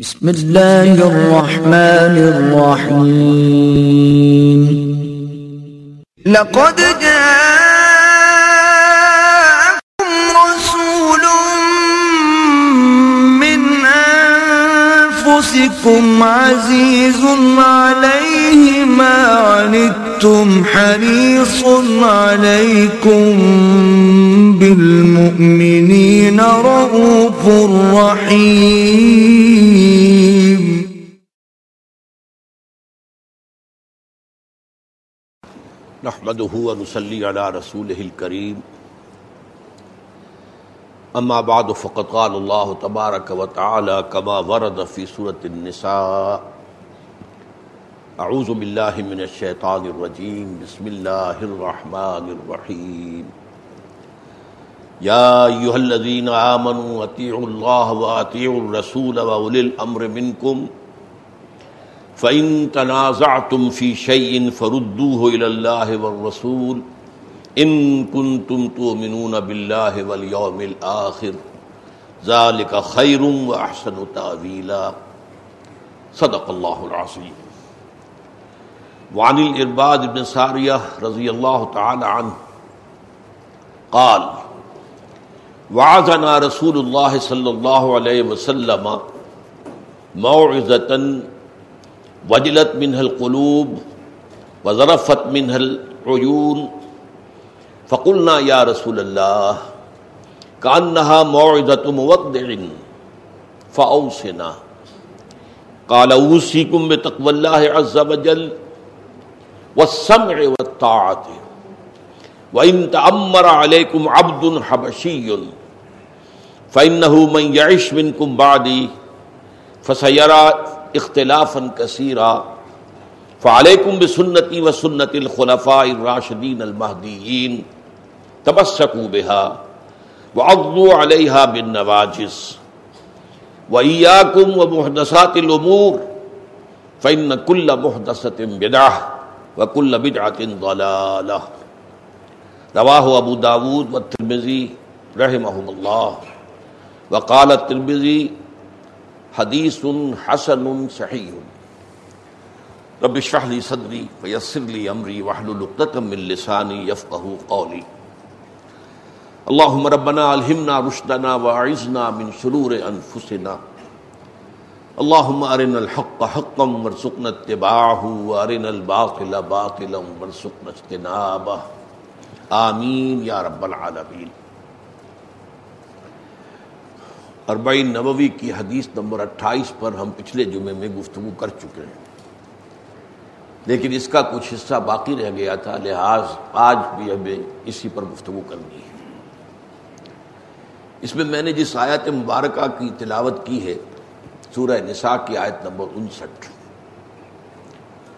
بسم الله الرحمن الرحيم. لقد جاءكم رسول من أنفسكم عزيز عليه ما عنتم حريص عليكم بالمؤمنين رؤوف رحيم. نحمده ونصلي على رسوله الكريم. اما بعد، فقد قال الله تبارك وتعالى كما ورد في سورة النساء. اعوذ بالله من الشيطان الرجيم بسم الله الرحمن الرحيم يا ايها الذين امنوا اطيعوا الله واطيعوا الرسول واولي الامر منكم فَإِن تَنَازَعْتُمْ فِي شَيْءٍ فَرُدُّوهُ إِلَى اللَّهِ وَالرَّسُولِ إِن كُنتُمْ تُؤْمِنُونَ بِاللَّهِ وَالْيَوْمِ الْآخِرِ ذَلِكَ خَيْرٌ وَأَحْسَنُ تَأْوِيلًا۔ صدق الله العظيم وعن الإرباد بن سارية رضي الله تعالى عنه قال وعظنا رسول الله صلى الله عليه وسلم موعظة وجلت منها القلوب وظرفت منها العيون، فقلنا يا رسول الله، كأنها موعظة مودع، فأوصنا. قال أوصيكم بتقوى الله عز وجل والسمع والطاعة. وإن تأمر عليكم عبد حبشي فإنه من يعش منكم بعدي فسيرى اختلافا کثیرا فعلیکم بسنتی و سنت الخلفاء الراشدین المہدیین تمسکوا بها وعضوا علیہا بالنواجس وإياكم ومحدثات الأمور، فإن كل محدثة بدعة. وكل بدعة ضلالة رواه أبو داود و والترمذي رحمهم الله وقال الترمذي حدیث حسن صحیح۔ رب اشرح لي صدري ويسر لي امري واحلل عقدة من لساني يفقهوا قولي اللهم ربنا الهمنا رشدنا واعذنا من شرور انفسنا۔ اللهم ارنا الحق حقا وارزقنا اتباعه وارنا الباطل باطلا وارزقنا اجتنابه آمین یا رب العالمین۔ اربعین نبوی کی حدیث نمبر اٹھائیس پر ہم پچھلے جمعے میں گفتگو کر چکے ہیں۔ لیکن اس کا کچھ حصہ باقی رہ گیا تھا لحاظ آج بھی ہمیں اسی پر گفتگو کرنی ہے۔ اس میں میں نے جس آیت مبارکہ کی تلاوت کی ہے سورہ نساء کی آیت نمبر انسٹھ۔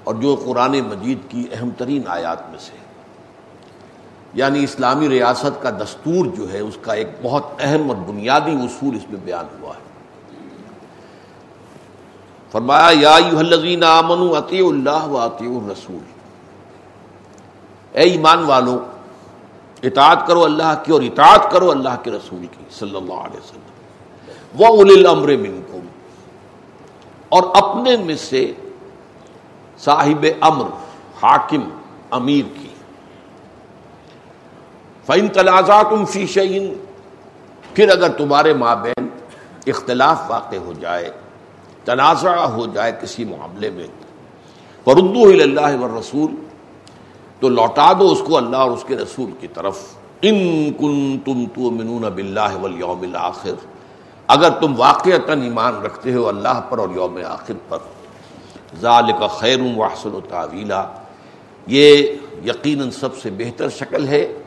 اور جو قرآن مجید کی اہم ترین آیات میں سے یعنی اسلامی ریاست کا دستور جو ہے، اس کا ایک بہت اہم اور بنیادی اصول اس میں بیان ہوا ہے۔ فرمایا، یا الذین آمنوا اطیعوا اللہ و اطیعوا الرسول۔ اے ایمان والو، اطاعت کرو اللہ کی اور اطاعت کرو اللہ کے رسول کی، صلی اللہ علیہ وسلم۔ وہ الامر منکم اور اپنے میں سے صاحب امر، حاکم، امیر کی۔ فعن تنازع تم فی شعین پھر اگر تمہارے ماں بہن اختلاف واقع ہو جائے تنازع ہو جائے کسی معاملے میں پردو اللہ و رسول تو لوٹا دو اس کو اللہ اور اس کے رسول کی طرف۔ ان کن تم تو منون اب اللہ یوم آخر اگر تم واقع ایمان رکھتے ہو اللہ پر اور یوم آخر پر ظال کا خیر و حسن و تعویلا یہ یقیناً سب سے بہتر شکل ہے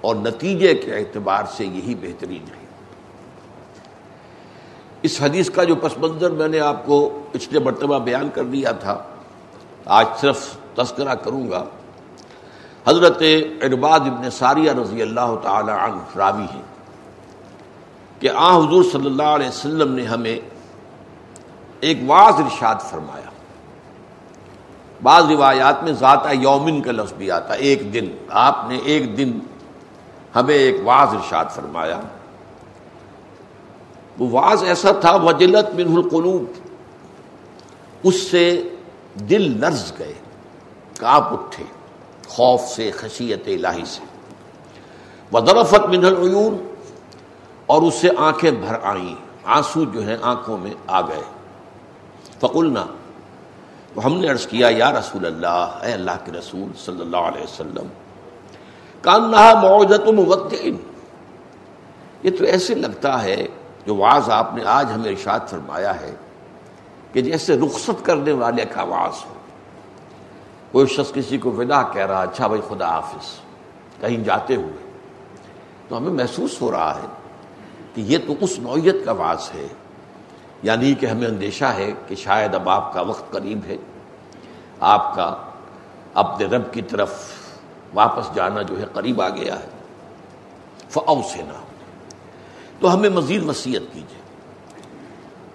اور نتیجے کے اعتبار سے یہی بہترین ہے۔ اس حدیث کا جو پس منظر میں نے آپ کو پچھلے مرتبہ بیان کر دیا تھا، آج صرف تذکرہ کروں گا۔ حضرت ارباد ابن ساریہ رضی اللہ تعالی عنہ راوی ہیں۔ کہ آ حضور صلی اللہ علیہ وسلم نے ہمیں ایک واضح ارشاد فرمایا۔ بعض روایات میں ذاتہ یومن کا لفظ بھی آتا ایک دن۔ آپ نے ایک دن ہمیں ایک واض ارشاد فرمایا۔ وہ واض ایسا تھا، وجلت من القلوب۔ اس سے دل لرز گئے، کاپ اٹھے، خوف سے، خشیت الہی سے۔ ودرفت من العیون۔ اور اس سے آنکھیں بھر آئیں۔ آنسو جو ہیں آنکھوں میں آ گئے۔ فقلنا، تو ہم نے عرض کیا، یا رسول اللہ، اے اللہ کے رسول صلی اللہ علیہ وسلم کان معجت مودعن یہ تو ایسے لگتا ہے جو واز آپ نے آج ہمیں ارشاد فرمایا ہے کہ جیسے رخصت کرنے والے کا واز ہو۔ کوئی شخص کسی کو ودا کہہ رہا اچھا بھائی خدا حافظ، کہیں جاتے ہوئے، تو ہمیں محسوس ہو رہا ہے کہ یہ تو اس نوعیت کا واز ہے یعنی کہ ہمیں اندیشہ ہے کہ شاید اب آپ کا وقت قریب ہے، آپ کا اپنے رب کی طرف واپس جانا جو ہے قریب آ گیا ہے۔ فاؤ سے نہ تو ہمیں مزید وصیت کیجیے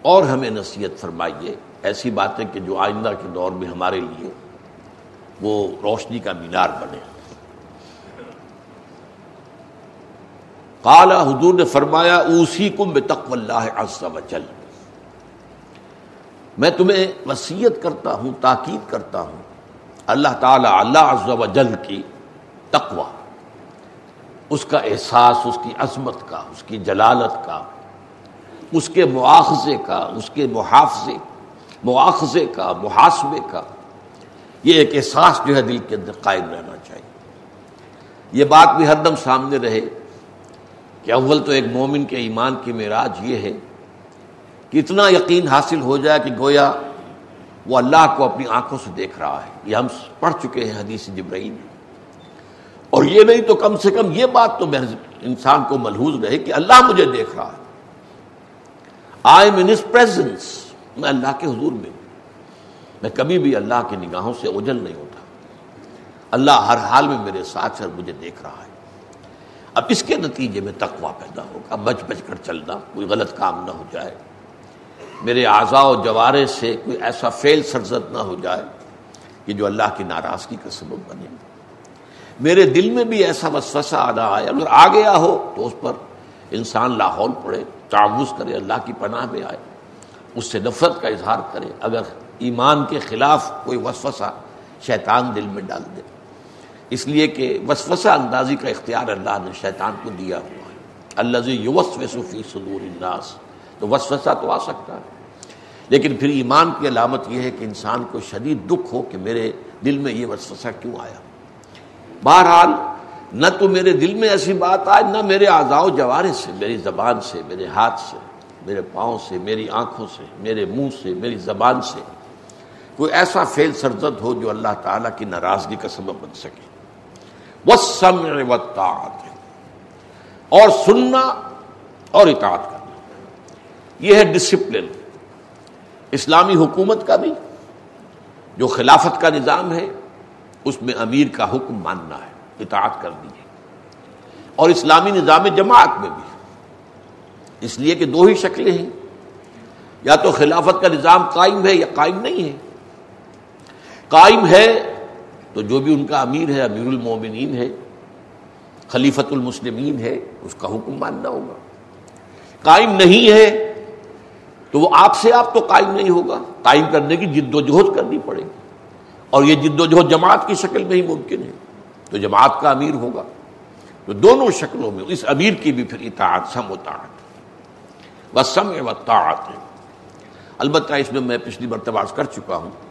اور ہمیں نصیحت فرمائیے۔ ایسی باتیں کہ جو آئندہ کے دور میں ہمارے لیے وہ روشنی کا مینار بنے۔ کالا حضور نے فرمایا اسی کم بے تقو اللہ وجل میں تمہیں وسیعت کرتا ہوں، تاکید کرتا ہوں، اللہ تعالی اللہ عز و جل کی تقوا اس کا احساس، اس کی عظمت کا، اس کی جلالت کا، اس کے مواخذے کا، اس کے محافظے مواخذے کا، محاسبے کا۔ یہ ایک احساس جو ہے دل کے اندر قائم رہنا چاہیے۔ یہ بات بھی ہر دم سامنے رہے۔ کہ اول تو ایک مومن کے ایمان کی معراج یہ ہے کہ اتنا یقین حاصل ہو جائے کہ گویا وہ اللہ کو اپنی آنکھوں سے دیکھ رہا ہے۔ یہ ہم پڑھ چکے ہیں حدیث جبرائیل۔ اور یہ نہیں تو کم سے کم یہ بات تو انسان کو ملحوظ رہے کہ اللہ مجھے دیکھ رہا ہے۔ آئی ایم ان پریزنس میں اللہ کے حضور میں میں کبھی بھی اللہ کی نگاہوں سے اجل نہیں ہوتا۔ اللہ ہر حال میں میرے ساتھ ساتھ مجھے دیکھ رہا ہے۔ اب اس کے نتیجے میں تقوا پیدا ہوگا۔ بچ بچ کر چلنا کوئی غلط کام نہ ہو جائے۔ میرے اعضاء و جوارے سے کوئی ایسا فیل سرزد نہ ہو جائے کہ جو اللہ کی ناراضگی کا سبب بنے۔ میرے دل میں بھی ایسا وسوسہ آنا آئے اگر آ گیا ہو تو اس پر انسان لاہور پڑے تعوض کرے، اللہ کی پناہ میں آئے، اس سے نفرت کا اظہار کرے۔ اگر ایمان کے خلاف کوئی وسوسہ شیطان دل میں ڈال دے۔ اس لیے کہ وسوسہ اندازی کا اختیار اللہ نے شیطان کو دیا ہوا ہے۔ اللہ یوس وسفی صدور الناس۔ تو وسوسہ تو آ سکتا ہے۔ لیکن پھر ایمان کی علامت یہ ہے کہ انسان کو شدید دکھ ہو کہ میرے دل میں یہ وسوسہ کیوں آیا۔ بہرحال، نہ تو میرے دل میں ایسی بات آئے نہ میرے آزاؤ جوارے سے، میری زبان سے، میرے ہاتھ سے، میرے پاؤں سے، میری آنکھوں سے، میرے منہ سے، میری زبان سے۔ کوئی ایسا فیل سرزد ہو جو اللہ تعالیٰ کی ناراضگی کا سبب بن سکے۔ وہ سم اور سننا اور اطاعت کرنا۔ یہ ہے ڈسپلن اسلامی حکومت کا بھی جو خلافت کا نظام ہے، اس میں امیر کا حکم ماننا ہے، اطاعت کر دیجیے اور اسلامی نظام جماعت میں بھی۔ اس لیے کہ دو ہی شکلیں ہیں۔ یا تو خلافت کا نظام قائم ہے یا قائم نہیں ہے۔ قائم ہے تو جو بھی ان کا امیر ہے، امیر المومنین ہے خلیفت المسلمین ہے، اس کا حکم ماننا ہوگا۔ قائم نہیں ہے تو وہ آپ سے آپ تو قائم نہیں ہوگا۔ قائم کرنے کی جد و جہد کرنی پڑے گی۔ اور یہ جد و جہد جماعت کی شکل میں ہی ممکن ہے۔ تو جماعت کا امیر ہوگا۔ تو دونوں شکلوں میں، اس امیر کی بھی پھر اطاعت، سم و تعت بس سم و تعت ہے۔ البتہ اس میں میں پچھلی مرتبہ کر چکا ہوں۔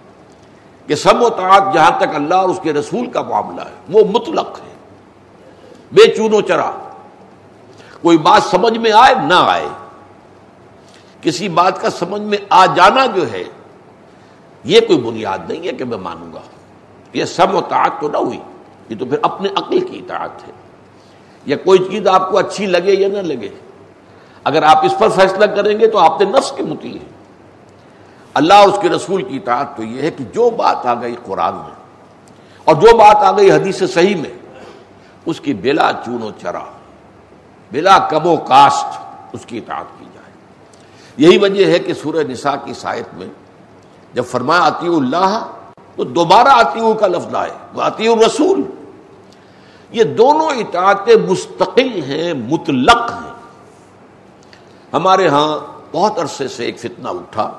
کہ سم و تعت جہاں تک اللہ اور اس کے رسول کا معاملہ ہے، وہ مطلق ہے۔ بے چون و چرا۔ کوئی بات سمجھ میں آئے، نہ آئے۔ کسی بات کا سمجھ میں آ جانا جو ہے، یہ کوئی بنیاد نہیں ہے کہ میں مانوں گا۔ یہ سم و تعت تو نہ ہوئی، یہ تو پھر اپنے عقل کی اطاعت ہے۔ یا کوئی چیز آپ کو اچھی لگے یا نہ لگے۔ اگر آپ اس پر فیصلہ کریں گے تو آپ نے نفس کے متی ہے اللہ اور اس کے رسول کی اطاعت تو یہ ہے کہ جو بات آ گئی قرآن میں اور جو بات آ گئی حدیث صحیح میں، اس کی بلا چون و چرا، بلا کم و کاسٹ اس کی اطاعت کی جائے۔ یہی وجہ ہے کہ سورہ نساء کی سائت میں جب فرمایا آتی اللہ، تو دوبارہ آتی کا لفظ آئے وہ آتی رسول یہ دونوں اطاعتیں مستقل ہیں، مطلق ہیں۔ ہمارے ہاں بہت عرصے سے ایک فتنہ اٹھا۔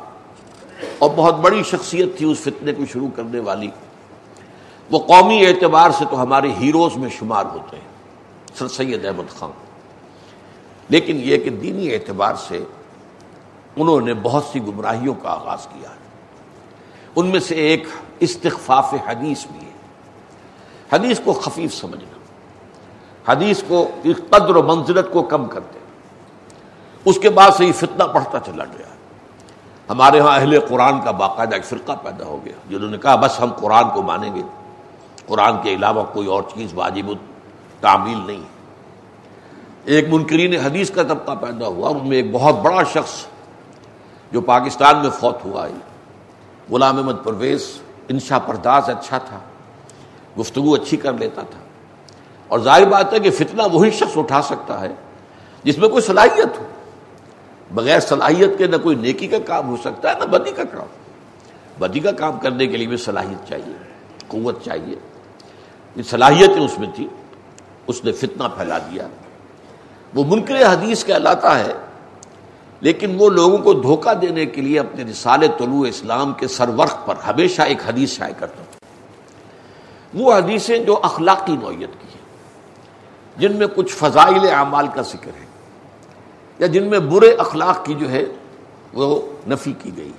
اور بہت بڑی شخصیت تھی اس فتنے کو شروع کرنے والی۔ وہ قومی اعتبار سے تو ہمارے ہیروز میں شمار ہوتے ہیں، سر سید احمد خان۔ لیکن یہ کہ دینی اعتبار سے انہوں نے بہت سی گمراہیوں کا آغاز کیا۔ ہے ان میں سے ایک استخفاف حدیث بھی ہے۔ حدیث کو خفیف سمجھنا۔ حدیث کو قدر و منزلت کو کم کرتے۔ اس کے بعد سے یہ فتنہ بڑھتا چلا گیا۔ ہمارے ہاں اہل قرآن کا باقاعدہ ایک فرقہ پیدا ہو گیا، جنہوں نے کہا بس ہم قرآن کو مانیں گے۔ قرآن کے علاوہ کوئی اور چیز واجب تعمیل نہیں ایک منکرین حدیث کا طبقہ پیدا ہوا، ان میں ایک بہت بڑا شخص جو پاکستان میں فوت ہوا ہے۔ غلام احمد پرویز انشا پرداز اچھا تھا، گفتگو اچھی کر لیتا تھا۔ اور ظاہر بات ہے کہ فتنہ وہی شخص اٹھا سکتا ہے جس میں کوئی صلاحیت ہو۔ بغیر صلاحیت کے نہ کوئی نیکی کا کام ہو سکتا ہے، نہ بدی کا کام۔ بدی کا کام کرنے کے لیے بھی صلاحیت چاہیے، قوت چاہیے۔ صلاحیتیں اس میں تھی، اس نے فتنہ پھیلا دیا۔ وہ منکر حدیث کہلاتا ہے، لیکن وہ لوگوں کو دھوکہ دینے کے لیے اپنے رسال طلوع اسلام کے سر پر ہمیشہ ایک حدیث شائع کرتا تھا وہ حدیثیں جو اخلاقی نوعیت کی ہیں، جن میں کچھ فضائل اعمال کا ذکر ہے۔ یا جن میں برے اخلاق کی جو ہے وہ نفی کی گئی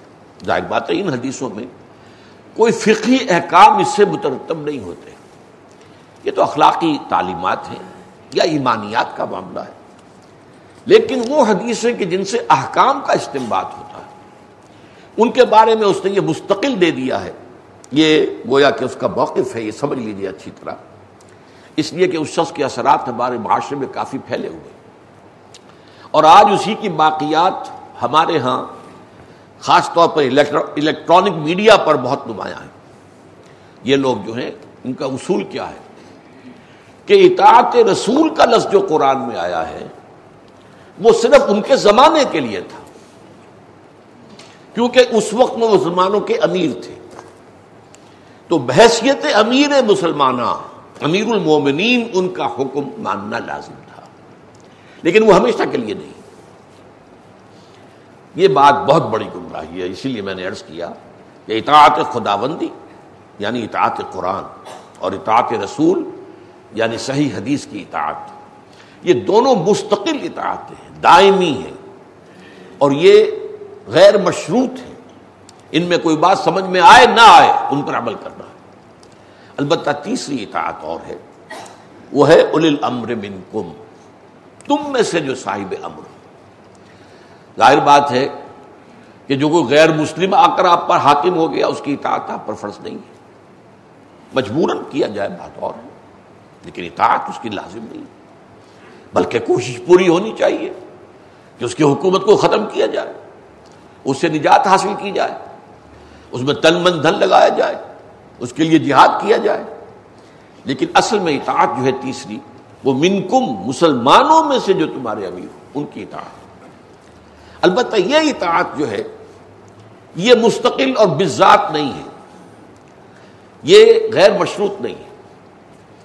ظاہر بات ہے، ان حدیثوں میں کوئی فقی احکام اس سے مترتب نہیں ہوتے۔ یہ تو اخلاقی تعلیمات ہیں یا ایمانیات کا معاملہ ہے۔ لیکن وہ حدیثیں کہ جن سے احکام کا استعمال ہوتا ہے، ان کے بارے میں اس نے یہ مستقل دے دیا ہے۔ یہ گویا کہ اس کا موقف ہے، یہ سمجھ لیجیے اچھی طرح۔ اس لیے کہ اس شخص کے اثرات ہمارے معاشرے میں کافی پھیلے ہوئے۔ اور آج اسی کی باقیات ہمارے ہاں خاص طور پر الیکٹرانک میڈیا پر بہت نمایاں ہیں۔ یہ لوگ جو ہیں، ان کا اصول کیا ہے؟ کہ اطاعت رسول کا لفظ جو قرآن میں آیا ہے، وہ صرف ان کے زمانے کے لیے تھا۔ کیونکہ اس وقت میں مسلمانوں کے امیر تھے۔ تو بحثیت امیر مسلمانہ امیر المومنین ان کا حکم ماننا لازم تھا۔ لیکن وہ ہمیشہ کے لیے نہیں۔ یہ بات بہت بڑی گمراہی ہے، اسی لیے میں نے عرض کیا کہ اطاعت خداوندی یعنی اطاعت قرآن اور اطاعت رسول یعنی صحیح حدیث کی اطاعت، یہ دونوں مستقل اطاعت ہیں، دائمی ہیں اور یہ غیر مشروط ہیں۔ ان میں کوئی بات سمجھ میں آئے، نہ آئے، ان پر عمل کرنا۔ البتہ تیسری اطاعت اور ہے، وہ ہے اول الامر منکم۔ تم میں سے جو صاحب امر ظاہر بات ہے کہ جو کوئی غیر مسلم آ کر آپ پر حاکم ہو گیا، اس کی اطاعت آپ پر فرض نہیں ہے۔ مجبوراً کیا جائے بات اور۔ ہے لیکن اطاعت اس کی لازم نہیں بلکہ کوشش پوری ہونی چاہیے کہ اس کی حکومت کو ختم کیا جائے، اس سے نجات حاصل کی جائے، اس میں تن من دھن لگایا جائے، اس کے لیے جہاد کیا جائے۔ لیکن اصل میں اطاعت جو ہے تیسری۔ وہ منکم مسلمانوں میں سے جو تمہارے امیر ہو ان کی اطاعت۔ البتہ یہ اطاعت جو ہے، یہ مستقل اور بذات نہیں ہے۔ یہ غیر مشروط نہیں ہے۔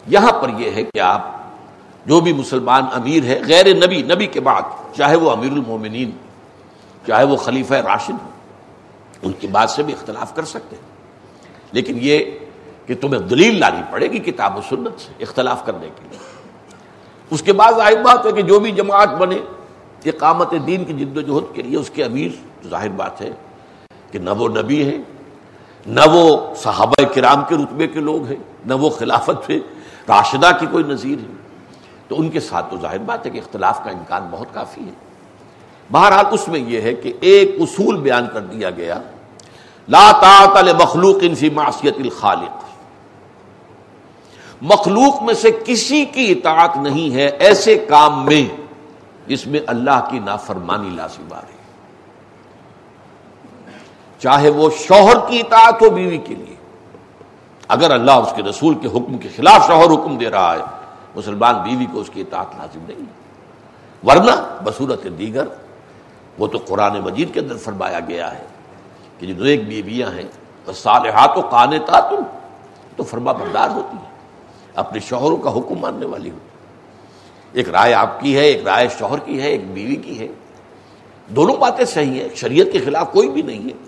یہاں پر یہ ہے کہ آپ جو بھی مسلمان امیر ہے غیر نبی نبی کے بعد، چاہے وہ امیر المومنین، چاہے وہ خلیفہ راشد ہو ان کی بات سے بھی اختلاف کر سکتے ہیں۔ لیکن یہ کہ تمہیں دلیل لانی پڑے گی کتاب و سنت سے اختلاف کرنے کے لیے۔ اس کے بعد ظاہر بات ہے کہ جو بھی جماعت بنے، اقامت دین کی جد و جہد کے لیے اس کے امیر ظاہر بات ہے کہ نہ وہ نبی ہے نہ وہ صحابہ کرام کے رتبے کے لوگ ہیں، نہ وہ خلافت پہ راشدہ کی کوئی نظیر ہے۔ تو ان کے ساتھ تو ظاہر بات ہے کہ اختلاف کا امکان بہت کافی ہے۔ بہرحال اس میں یہ ہے کہ ایک اصول بیان کر دیا گیا، لا طاعت مخلوق فی معصیت الخالق۔ مخلوق میں سے کسی کی اطاعت نہیں ہے ایسے کام میں جس میں اللہ کی نافرمانی لازم آ رہی چاہے وہ شوہر کی اطاعت ہو بیوی کے لیے۔ اگر اللہ اس کے رسول کے حکم کے خلاف شوہر حکم دے رہا ہے، مسلمان بیوی کو اس کی اطاعت لازم نہیں۔ ورنہ بصورت دیگر، وہ تو قرآن مجید کے اندر فرمایا گیا ہے کہ جو ایک بیویاں ہیں صالحات و کان تو فرما بردار ہوتی ہیں۔ اپنے شوہروں کا حکم ماننے والی ہوتی ایک رائے آپ کی ہے، ایک رائے شوہر کی ہے، ایک بیوی کی ہے۔ دونوں باتیں صحیح ہیں، شریعت کے خلاف کوئی بھی نہیں ہے۔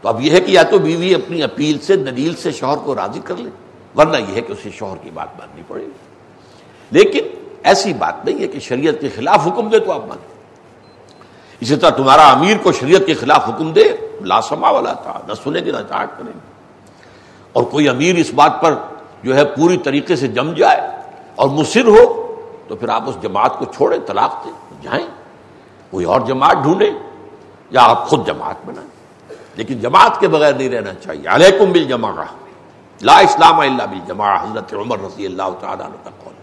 تو اب یہ ہے کہ یا تو بیوی اپنی اپیل سے دلیل سے شوہر کو راضی کر لے، ورنہ یہ ہے کہ اسے شوہر کی بات ماننی پڑے۔ گی لیکن ایسی بات نہیں ہے کہ شریعت کے خلاف حکم دے تو آپ مانیں۔ اسی طرح تمہارا امیر کو شریعت کے خلاف حکم دے لاسما والا تھا نہ سنے گی نہ چاٹ کریں گے۔ اور کوئی امیر اس بات پر جو ہے پوری طریقے سے جم جائے اور مصر ہو، تو پھر آپ اس جماعت کو چھوڑیں، طلاق دیں، جائیں۔ کوئی اور جماعت ڈھونڈیں یا آپ خود جماعت بنائیں۔ لیکن جماعت کے بغیر نہیں رہنا چاہیے۔ علیکم بل لا اسلام اللہ بل جمع حضرت عمر رضی اللہ تعالیٰ قول۔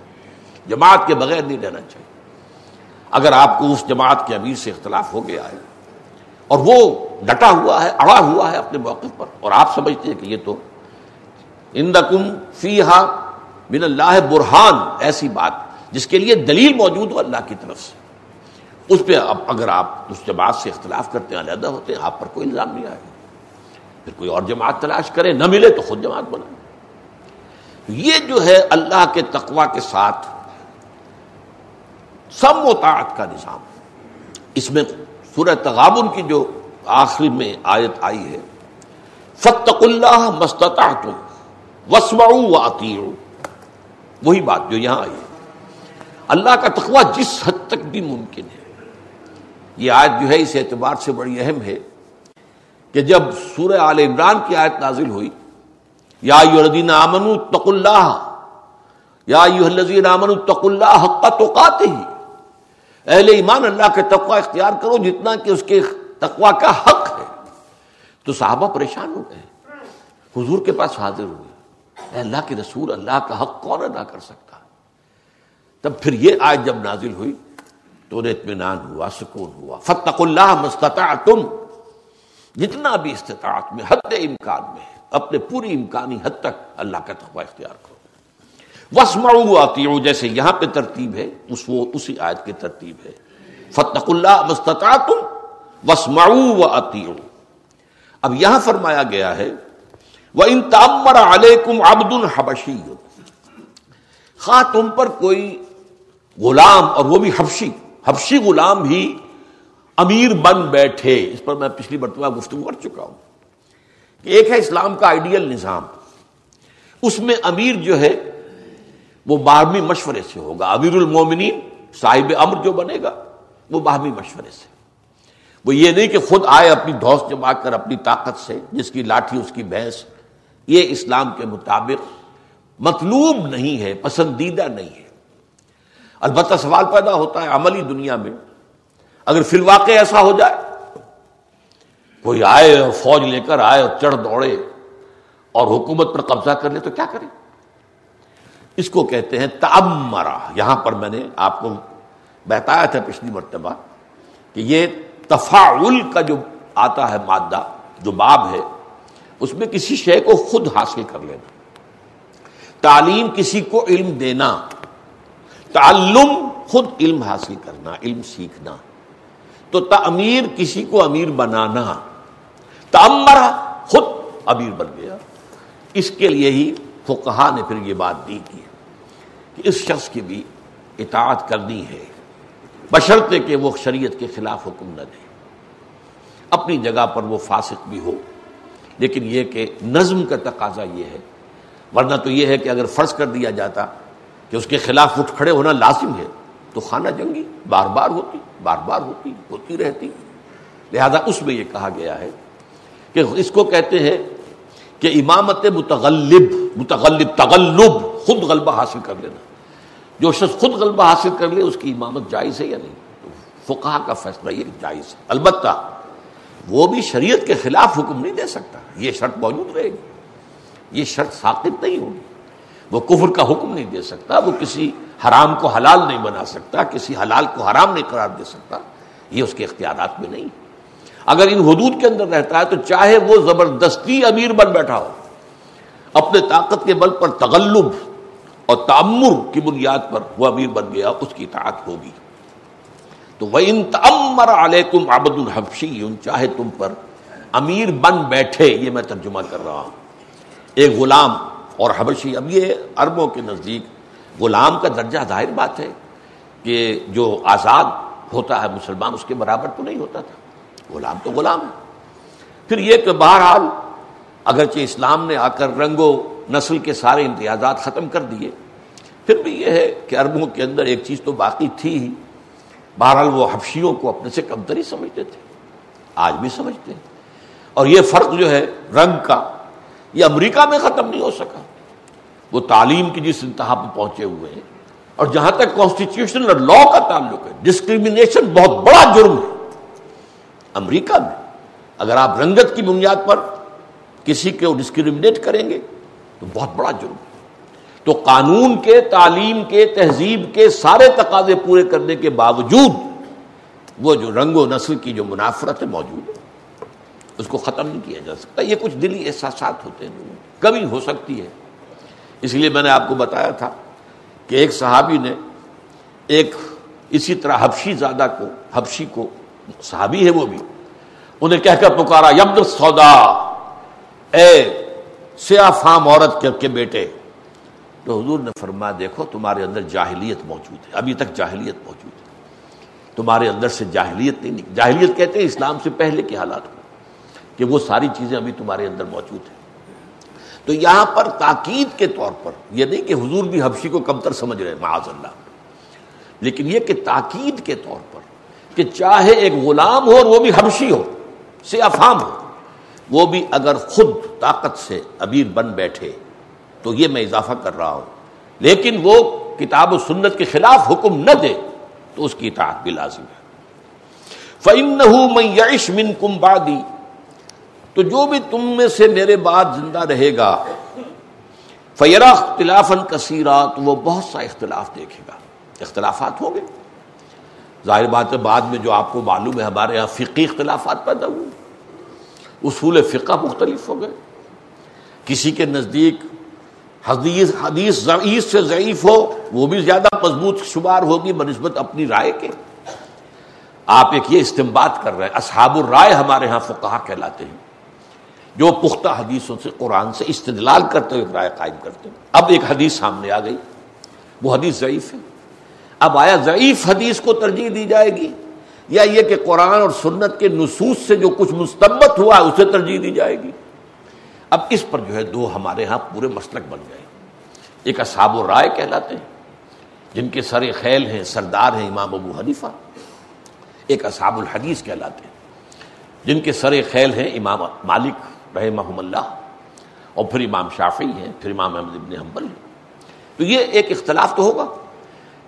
جماعت کے بغیر نہیں رہنا چاہیے۔ اگر آپ کو اس جماعت کے امیر سے اختلاف ہو گیا ہے اور وہ ڈٹا ہوا ہے، اڑا ہوا ہے اپنے موقع پر اور آپ سمجھتے ہیں کہ یہ تو اندکم فی من اللہ برہان، ایسی بات جس کے لیے دلیل موجود ہو اللہ کی طرف سے۔ اس پہ اب اگر آپ اس جماعت سے اختلاف کرتے ہیں، علیحدہ ہوتے ہیں، آپ پر کوئی الزام نہیں آئے۔ گا پھر کوئی اور جماعت تلاش کرے، نہ ملے تو خود جماعت بنائے یہ جو ہے اللہ کے تقوا کے ساتھ سم و طاعت کا نظام۔ اس میں سورہ تغابن کی جو آخری میں آیت آئی ہے فتق اللہ مستطا تم وسمعوا و وہی بات جو یہاں آئی ہے۔ اللہ کا تقوی جس حد تک بھی ممکن ہے۔ یہ آیت جو ہے، اس اعتبار سے بڑی اہم ہے کہ جب سورہ آل عمران کی آیت نازل ہوئی، یا الدین امن تق اللہ، یا امن تق اللہ حق توقاتے ہی اہل ایمان، اللہ کے تقوا اختیار کرو، جتنا کہ اس کے تقوا کا حق ہے۔ تو صحابہ پریشان ہو گئے۔ حضور کے پاس حاضر ہوئے۔ اے اللہ کے رسول، اللہ کا حق کون ادا کر سکتا تب پھر یہ آیت جب نازل ہوئی تو انہیں اطمینان ہوا، سکون ہوا۔ فتق اللہ مستطاع تم جتنا بھی استطاعت میں، حد امکان میں اپنے پوری امکانی حد تک اللہ کا تقوی اختیار کرو۔ وسمعوا آتی جیسے یہاں پہ ترتیب ہے، اس وہ، اسی آیت کی ترتیب ہے۔ فتق اللہ مستطاع تم وسمعوا آتی اب یہاں فرمایا گیا ہے وہ ان تامر علیکم عبد الحبشی خواہ تم پر کوئی غلام، اور وہ بھی حبشی حفشی غلام بھی امیر بن بیٹھے۔ اس پر میں پچھلی مرتبہ گفتگو کر چکا ہوں کہ ایک ہے اسلام کا آئیڈیل نظام۔ اس میں امیر جو ہے، وہ باہمی مشورے سے ہوگا۔ امیر المومنین صاحب امر جو بنے گا، وہ باہمی مشورے سے۔ وہ یہ نہیں کہ خود آئے اپنی دھوس جما کر اپنی طاقت سے، جس کی لاٹھی، اس کی بھینس یہ اسلام کے مطابق مطلوب نہیں ہے، پسندیدہ نہیں ہے۔ البتہ سوال پیدا ہوتا ہے عملی دنیا میں، اگر فی الواقع ایسا ہو جائے، کوئی آئے اور فوج لے کر آئے اور چڑھ دوڑے اور حکومت پر قبضہ کر لے تو کیا کرے؟ اس کو کہتے ہیں تمرا یہاں پر میں نے آپ کو بتایا تھا پچھلی مرتبہ کہ یہ تفاعل کا جو آتا ہے مادہ، جو باب ہے اس میں کسی شے کو خود حاصل کر لینا تعلیم کسی کو علم دینا تعلم خود علم حاصل کرنا علم سیکھنا تو تعمیر کسی کو امیر بنانا تعمر خود امیر بن گیا اس کے لیے ہی فقہا نے پھر یہ بات دی کی کہ اس شخص کی بھی اطاعت کرنی ہے بشرطے کہ وہ شریعت کے خلاف حکم نہ دے اپنی جگہ پر وہ فاسق بھی ہو لیکن یہ کہ نظم کا تقاضا یہ ہے۔ ورنہ تو یہ ہے کہ اگر فرض کر دیا جاتا کہ اس کے خلاف اٹھ کھڑے ہونا لازم ہے تو خانہ جنگی بار بار ہوتی، بار بار ہوتی ہوتی رہتی۔ لہذا اس میں یہ کہا گیا ہے کہ اس کو کہتے ہیں کہ امامت متغلب متغلب، تغلب، خود غلبہ حاصل کر لینا۔ جو شخص خود غلبہ حاصل کر لے، اس کی امامت جائز ہے یا نہیں؟ فقہ کا فیصلہ یہ جائز ہے۔ البتہ وہ بھی شریعت کے خلاف حکم نہیں دے سکتا۔ یہ شرط موجود رہے گی۔ یہ شرط ثابت نہیں ہوگی۔ وہ کفر کا حکم نہیں دے سکتا، وہ کسی حرام کو حلال نہیں بنا سکتا، کسی حلال کو حرام نہیں قرار دے سکتا۔ یہ اس کے اختیارات میں نہیں۔ اگر ان حدود کے اندر رہتا ہے تو چاہے وہ زبردستی امیر بن بیٹھا ہو، اپنے طاقت کے بل پر تغلب اور تعمر کی بنیاد پر وہ امیر بن گیا، اس کی اطاعت ہوگی۔ تو وہ ان تعمر علیکم عبد الحفشی چاہے تم پر امیر بن بیٹھے، یہ میں ترجمہ کر رہا ہوں۔ ایک غلام اور حبشی، اب یہ عربوں کے نزدیک غلام کا درجہ ظاہر بات ہے کہ جو آزاد ہوتا ہے مسلمان، اس کے برابر تو نہیں ہوتا تھا۔ غلام تو غلام ہے۔ پھر یہ کہ بہرحال اگرچہ اسلام نے آ کر رنگ و نسل کے سارے امتیازات ختم کر دیے، پھر بھی یہ ہے کہ عربوں کے اندر ایک چیز تو باقی تھی ہی۔ بہرحال وہ حفشیوں کو اپنے سے کمتری سمجھتے تھے۔ آج بھی سمجھتے ہیں۔ اور یہ فرق جو ہے رنگ کا، یہ امریکہ میں ختم نہیں ہو سکا۔ وہ تعلیم کی جس انتہا پہ پہنچے ہوئے ہیں، اور جہاں تک کانسٹیٹیوشن اور لا کا تعلق ہے ڈسکریمنیشن بہت بڑا جرم ہے۔ امریکہ میں اگر آپ رنگت کی بنیاد پر کسی کو ڈسکریمنیٹ کریں گے، تو بہت بڑا جرم ہے۔ تو قانون کے، تعلیم کے، تہذیب کے سارے تقاضے پورے کرنے کے باوجود وہ جو رنگ و نسل کی جو منافرت ہے موجود ہے اس کو ختم نہیں کیا جا سکتا۔ یہ کچھ دلی احساسات ہوتے ہیں۔ کبھی ہو سکتی ہے۔ اس لیے میں نے آپ کو بتایا تھا کہ ایک صحابی نے ایک اسی طرح حبشی زادہ کو، حبشی کو، صحابی ہے وہ بھی، انہیں کہہ کر پکارا یبد سودا، اے سیاہ فام عورت کے بیٹے تو حضور نے فرما دیکھو، تمہارے اندر جاہلیت موجود ہے۔ ابھی تک جاہلیت موجود ہے۔ تمہارے اندر سے جاہلیت نہیں جاہلیت کہتے ہیں اسلام سے پہلے کے حالات کو، کہ وہ ساری چیزیں ابھی تمہارے اندر موجود ہیں۔ تو یہاں پر تاکید کے طور پر، یہ نہیں کہ حضور بھی حبشی کو کمتر سمجھ رہے، معاذ اللہ۔ لیکن یہ کہ تاکید کے طور پر، کہ چاہے ایک غلام ہو اور وہ بھی حبشی ہو سے افام ہو، وہ بھی اگر خود طاقت سے ابیر بن بیٹھے تو یہ میں اضافہ کر رہا ہوں۔ لیکن وہ کتاب و سنت کے خلاف حکم نہ دے تو اس کی اطاعت بھی لازم ہے۔ فَإِنَّهُ مَنْ يَعِشْ مِنْكُمْ بَعْدِي تو جو بھی تم میں سے میرے بعد زندہ رہے گا فیرا اختلاف کثیرہ تو وہ بہت سا اختلاف دیکھے گا۔ اختلافات ہوں گے۔ ظاہر بات ہے، بعد میں جو آپ کو معلوم ہے، ہمارے یہاں فقی اختلافات پیدا ہوئے۔ اصول فقہ مختلف ہو گئے۔ کسی کے نزدیک حدیث حدیث ضعیف سے ضعیف ہو، وہ بھی زیادہ مضبوط شمار ہوگی بنسبت اپنی رائے کے۔ آپ ایک یہ استعمال کر رہے ہیں، اصحاب الرائے ہمارے ہاں فقہ کہلاتے ہیں، جو پختہ حدیثوں سے قرآن سے استدلال کرتے ہوئے رائے قائم کرتے ہیں۔ اب ایک حدیث سامنے آ گئی، وہ حدیث ضعیف ہے۔ اب آیا ضعیف حدیث کو ترجیح دی جائے گی، یا یہ کہ قرآن اور سنت کے نصوص سے جو کچھ مستمت ہوا ہے اسے ترجیح دی جائے گی۔ اب اس پر جو ہے دو ہمارے ہاں پورے مسلک بن گئے۔ ایک اصحاب و رائے کہلاتے ہیں، جن کے سر خیل ہیں، سردار ہیں امام ابو حنیفہ۔ ایک اصحاب الحدیث کہلاتے ہیں، جن کے سر خیل ہیں امام مالک رحمہم اللہ اور پھر امام شافی ہیں، پھر امام احمد ابن حنبل ہیں۔ تو یہ ایک اختلاف تو ہوگا۔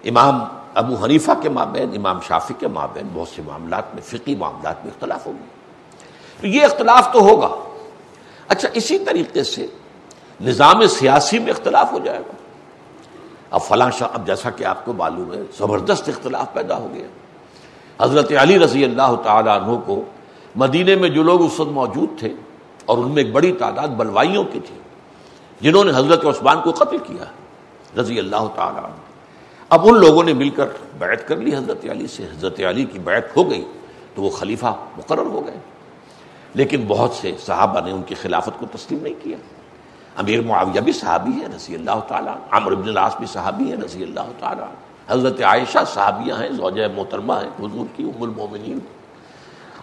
امام ابو حنیفہ کے مابین، امام شافی کے مابین، بہت سے معاملات میں فقی معاملات میں اختلاف ہوگی۔ تو یہ اختلاف تو ہوگا۔ اچھا اسی طریقے سے نظام سیاسی میں اختلاف ہو جائے گا۔ اب فلاں شاہ، اب جیسا کہ آپ کو معلوم ہے، زبردست اختلاف پیدا ہو گیا۔ حضرت علی رضی اللہ تعالیٰ عنہ کو مدینے میں جو لوگ اس وقت موجود تھے اور ان میں ایک بڑی تعداد بلوائیوں کی تھی، جنہوں نے حضرت عثمان کو قتل کیا رضی اللہ تعالیٰ عنہ۔ اب ان لوگوں نے مل کر بیعت کر لی حضرت علی سے۔ حضرت علی کی بیعت ہو گئی تو وہ خلیفہ مقرر ہو گئے۔ لیکن بہت سے صحابہ نے ان کی خلافت کو تسلیم نہیں کیا۔ امیر معاویہ بھی صحابی ہے رضی اللہ تعالیٰ عمر بن العاص بھی صحابی ہے رضی اللہ تعالیٰ حضرت عائشہ صحابیہ ہیں، زوجہ محترمہ ہیں، حضور کی ام المومنین۔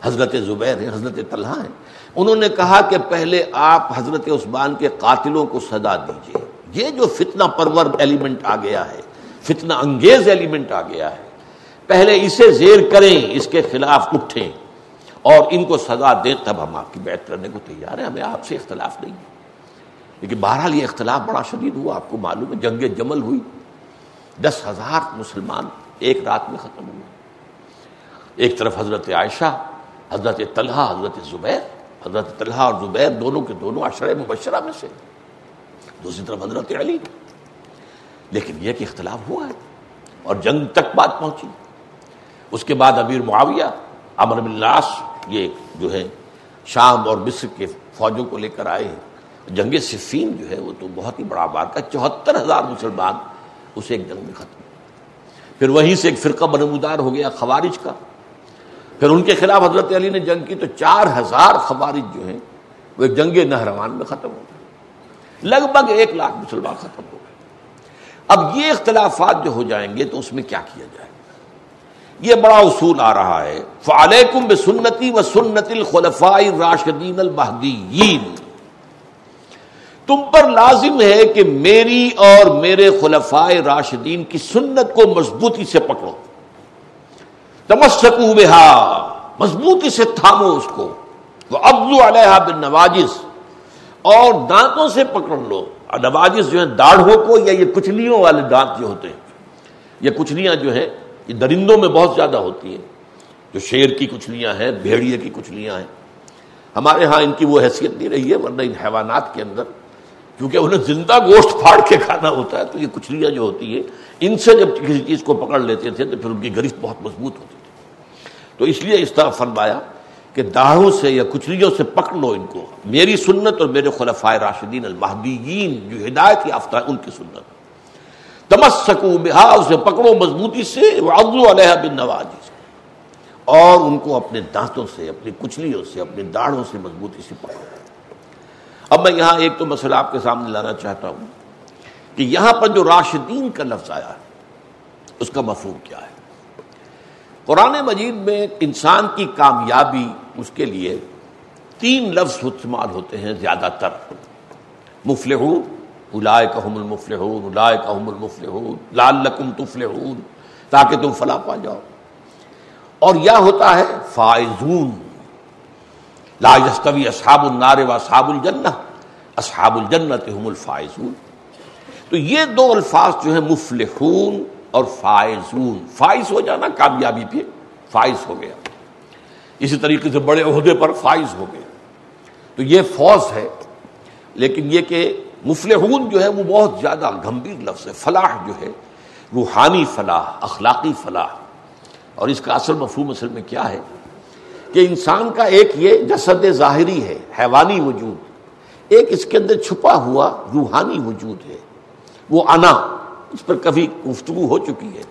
حضرت زبیر ہیں، حضرت طلحہ ہیں۔ انہوں نے کہا کہ پہلے آپ حضرت عثمان کے قاتلوں کو سزا دیجیے۔ یہ جو فتنہ پرور ایلیمنٹ آ گیا ہے، فتنہ انگیز ایلیمنٹ آ گیا ہے۔ پہلے اسے زیر کریں، اس کے خلاف اٹھیں۔ اور ان کو سزا دیں تب ہم آپ کی بیعت کرنے کو تیار ہیں، ہمیں آپ سے اختلاف نہیں ہے۔ لیکن بہرحال یہ اختلاف بڑا شدید ہوا، آپ کو معلوم ہے، جنگ جمل ہوئی۔ دس ہزار مسلمان ایک رات میں ختم ہوئے۔ ایک طرف حضرت عائشہ، حضرت طلحہ، حضرت زبیر۔ حضرت طلحہ اور زبیر دونوں کے دونوں عشر مبشرہ میں سے۔ دوسری طرف حضرت علی۔ لیکن یہ کہ اختلاف ہوا ہے اور جنگ تک بات پہنچی۔ اس کے بعد امیر معاویہ امر بلاس یہ جو ہے شام اور مصر کے فوجوں کو لے کر آئے ہیں۔ جنگ صفین جو ہے وہ تو بہت ہی بڑا بات کا چوہتر ہزار مسلمان اسے ایک جنگ میں ختم۔ پھر وہیں سے ایک فرقہ بنمودار ہو گیا خوارج کا۔ پھر ان کے خلاف حضرت علی نے جنگ کی تو چار ہزار خوارج جو ہیں وہ جنگ نہروان میں ختم ہو گئے۔ لگ بھگ ایک لاکھ مسلمان ختم ہو گئے۔ اب یہ اختلافات جو ہو جائیں گے تو اس میں کیا کیا جائے؟ یہ بڑا اصول آ رہا ہے۔ فعلیکم بسنتی و سنت الخلفاء راشدین المہدیین تم پر لازم ہے کہ میری اور میرے خلفائے راشدین کی سنت کو مضبوطی سے پکڑو۔ تمسکو بہا، مضبوطی سے تھامو اس کو۔ وہ ابزو علیہ بن نواجس اور دانتوں سے پکڑ لو۔ نواجس جو ہے داڑھوں کو یا یہ کچلیوں والے دانت جو ہوتے ہیں۔ یہ کچلیاں جو ہیں یہ درندوں میں بہت زیادہ ہوتی ہیں۔ جو شیر کی کچلیاں ہیں، بھیڑیے کی کچلیاں ہیں۔ ہمارے ہاں ان کی وہ حیثیت نہیں رہی ہے، ورنہ ان حیوانات کے اندر، کیونکہ انہیں زندہ گوشت پھاڑ کے کھانا ہوتا ہے، تو یہ کچلیاں جو ہوتی ہے ان سے جب کسی چیز کو پکڑ لیتے تھے، تو پھر ان کی گرفت بہت مضبوط ہوتی تھی۔ تو اس لیے اس طرح فرمایا کہ داڑھوں سے یا کچلیوں سے پکڑ لو ان کو۔ میری سنت اور میرے خلفائے راشدین المہدیین جو ہدایت یافتہ ہے ان کی سنت۔ تمس سکو بہا، اسے پکڑو مضبوطی سے علیہ بن اور ان کو اپنے دانتوں سے، اپنی کچلیوں سے اپنی داڑھوں سے مضبوطی سے پکڑو۔ اب میں یہاں ایک تو مسئلہ آپ کے سامنے لانا چاہتا ہوں کہ یہاں پر جو راشدین کا لفظ آیا ہے، اس کا مفہوم کیا ہے؟ قرآن مجید میں انسان کی کامیابی، اس کے لیے تین لفظ استعمال ہوتے ہیں زیادہ تر۔ مفلحون الائے کہم المفلحون الائے کہم المفلحون لال لکم تفلحون، تاکہ تم فلاں پا جاؤ۔ اور یا ہوتا ہے فائزون، لا یستوی اصحاب النار و اصحاب الجنہ، اصحاب الجنت هم الفائزون۔ تو یہ دو الفاظ جو ہیں مفلحون اور فائزون۔ فائز ہو جانا کامیابی پہ، فائز ہو گیا۔ اسی طریقے سے بڑے عہدے پر فائز ہو گیا۔ تو یہ فوج ہے، لیکن یہ کہ مفلحون جو ہے وہ بہت زیادہ گمبھیر لفظ ہے، فلاح جو ہے، روحانی فلاح، اخلاقی فلاح۔ اور اس کا اصل مفہوم اصل میں کیا ہے؟ کہ انسان کا ایک یہ جسد ظاہری ہے، حیوانی وجود۔ ایک اس کے اندر چھپا ہوا روحانی وجود ہے۔ وہ انا، اس پر کبھی گفتگو ہو چکی ہے۔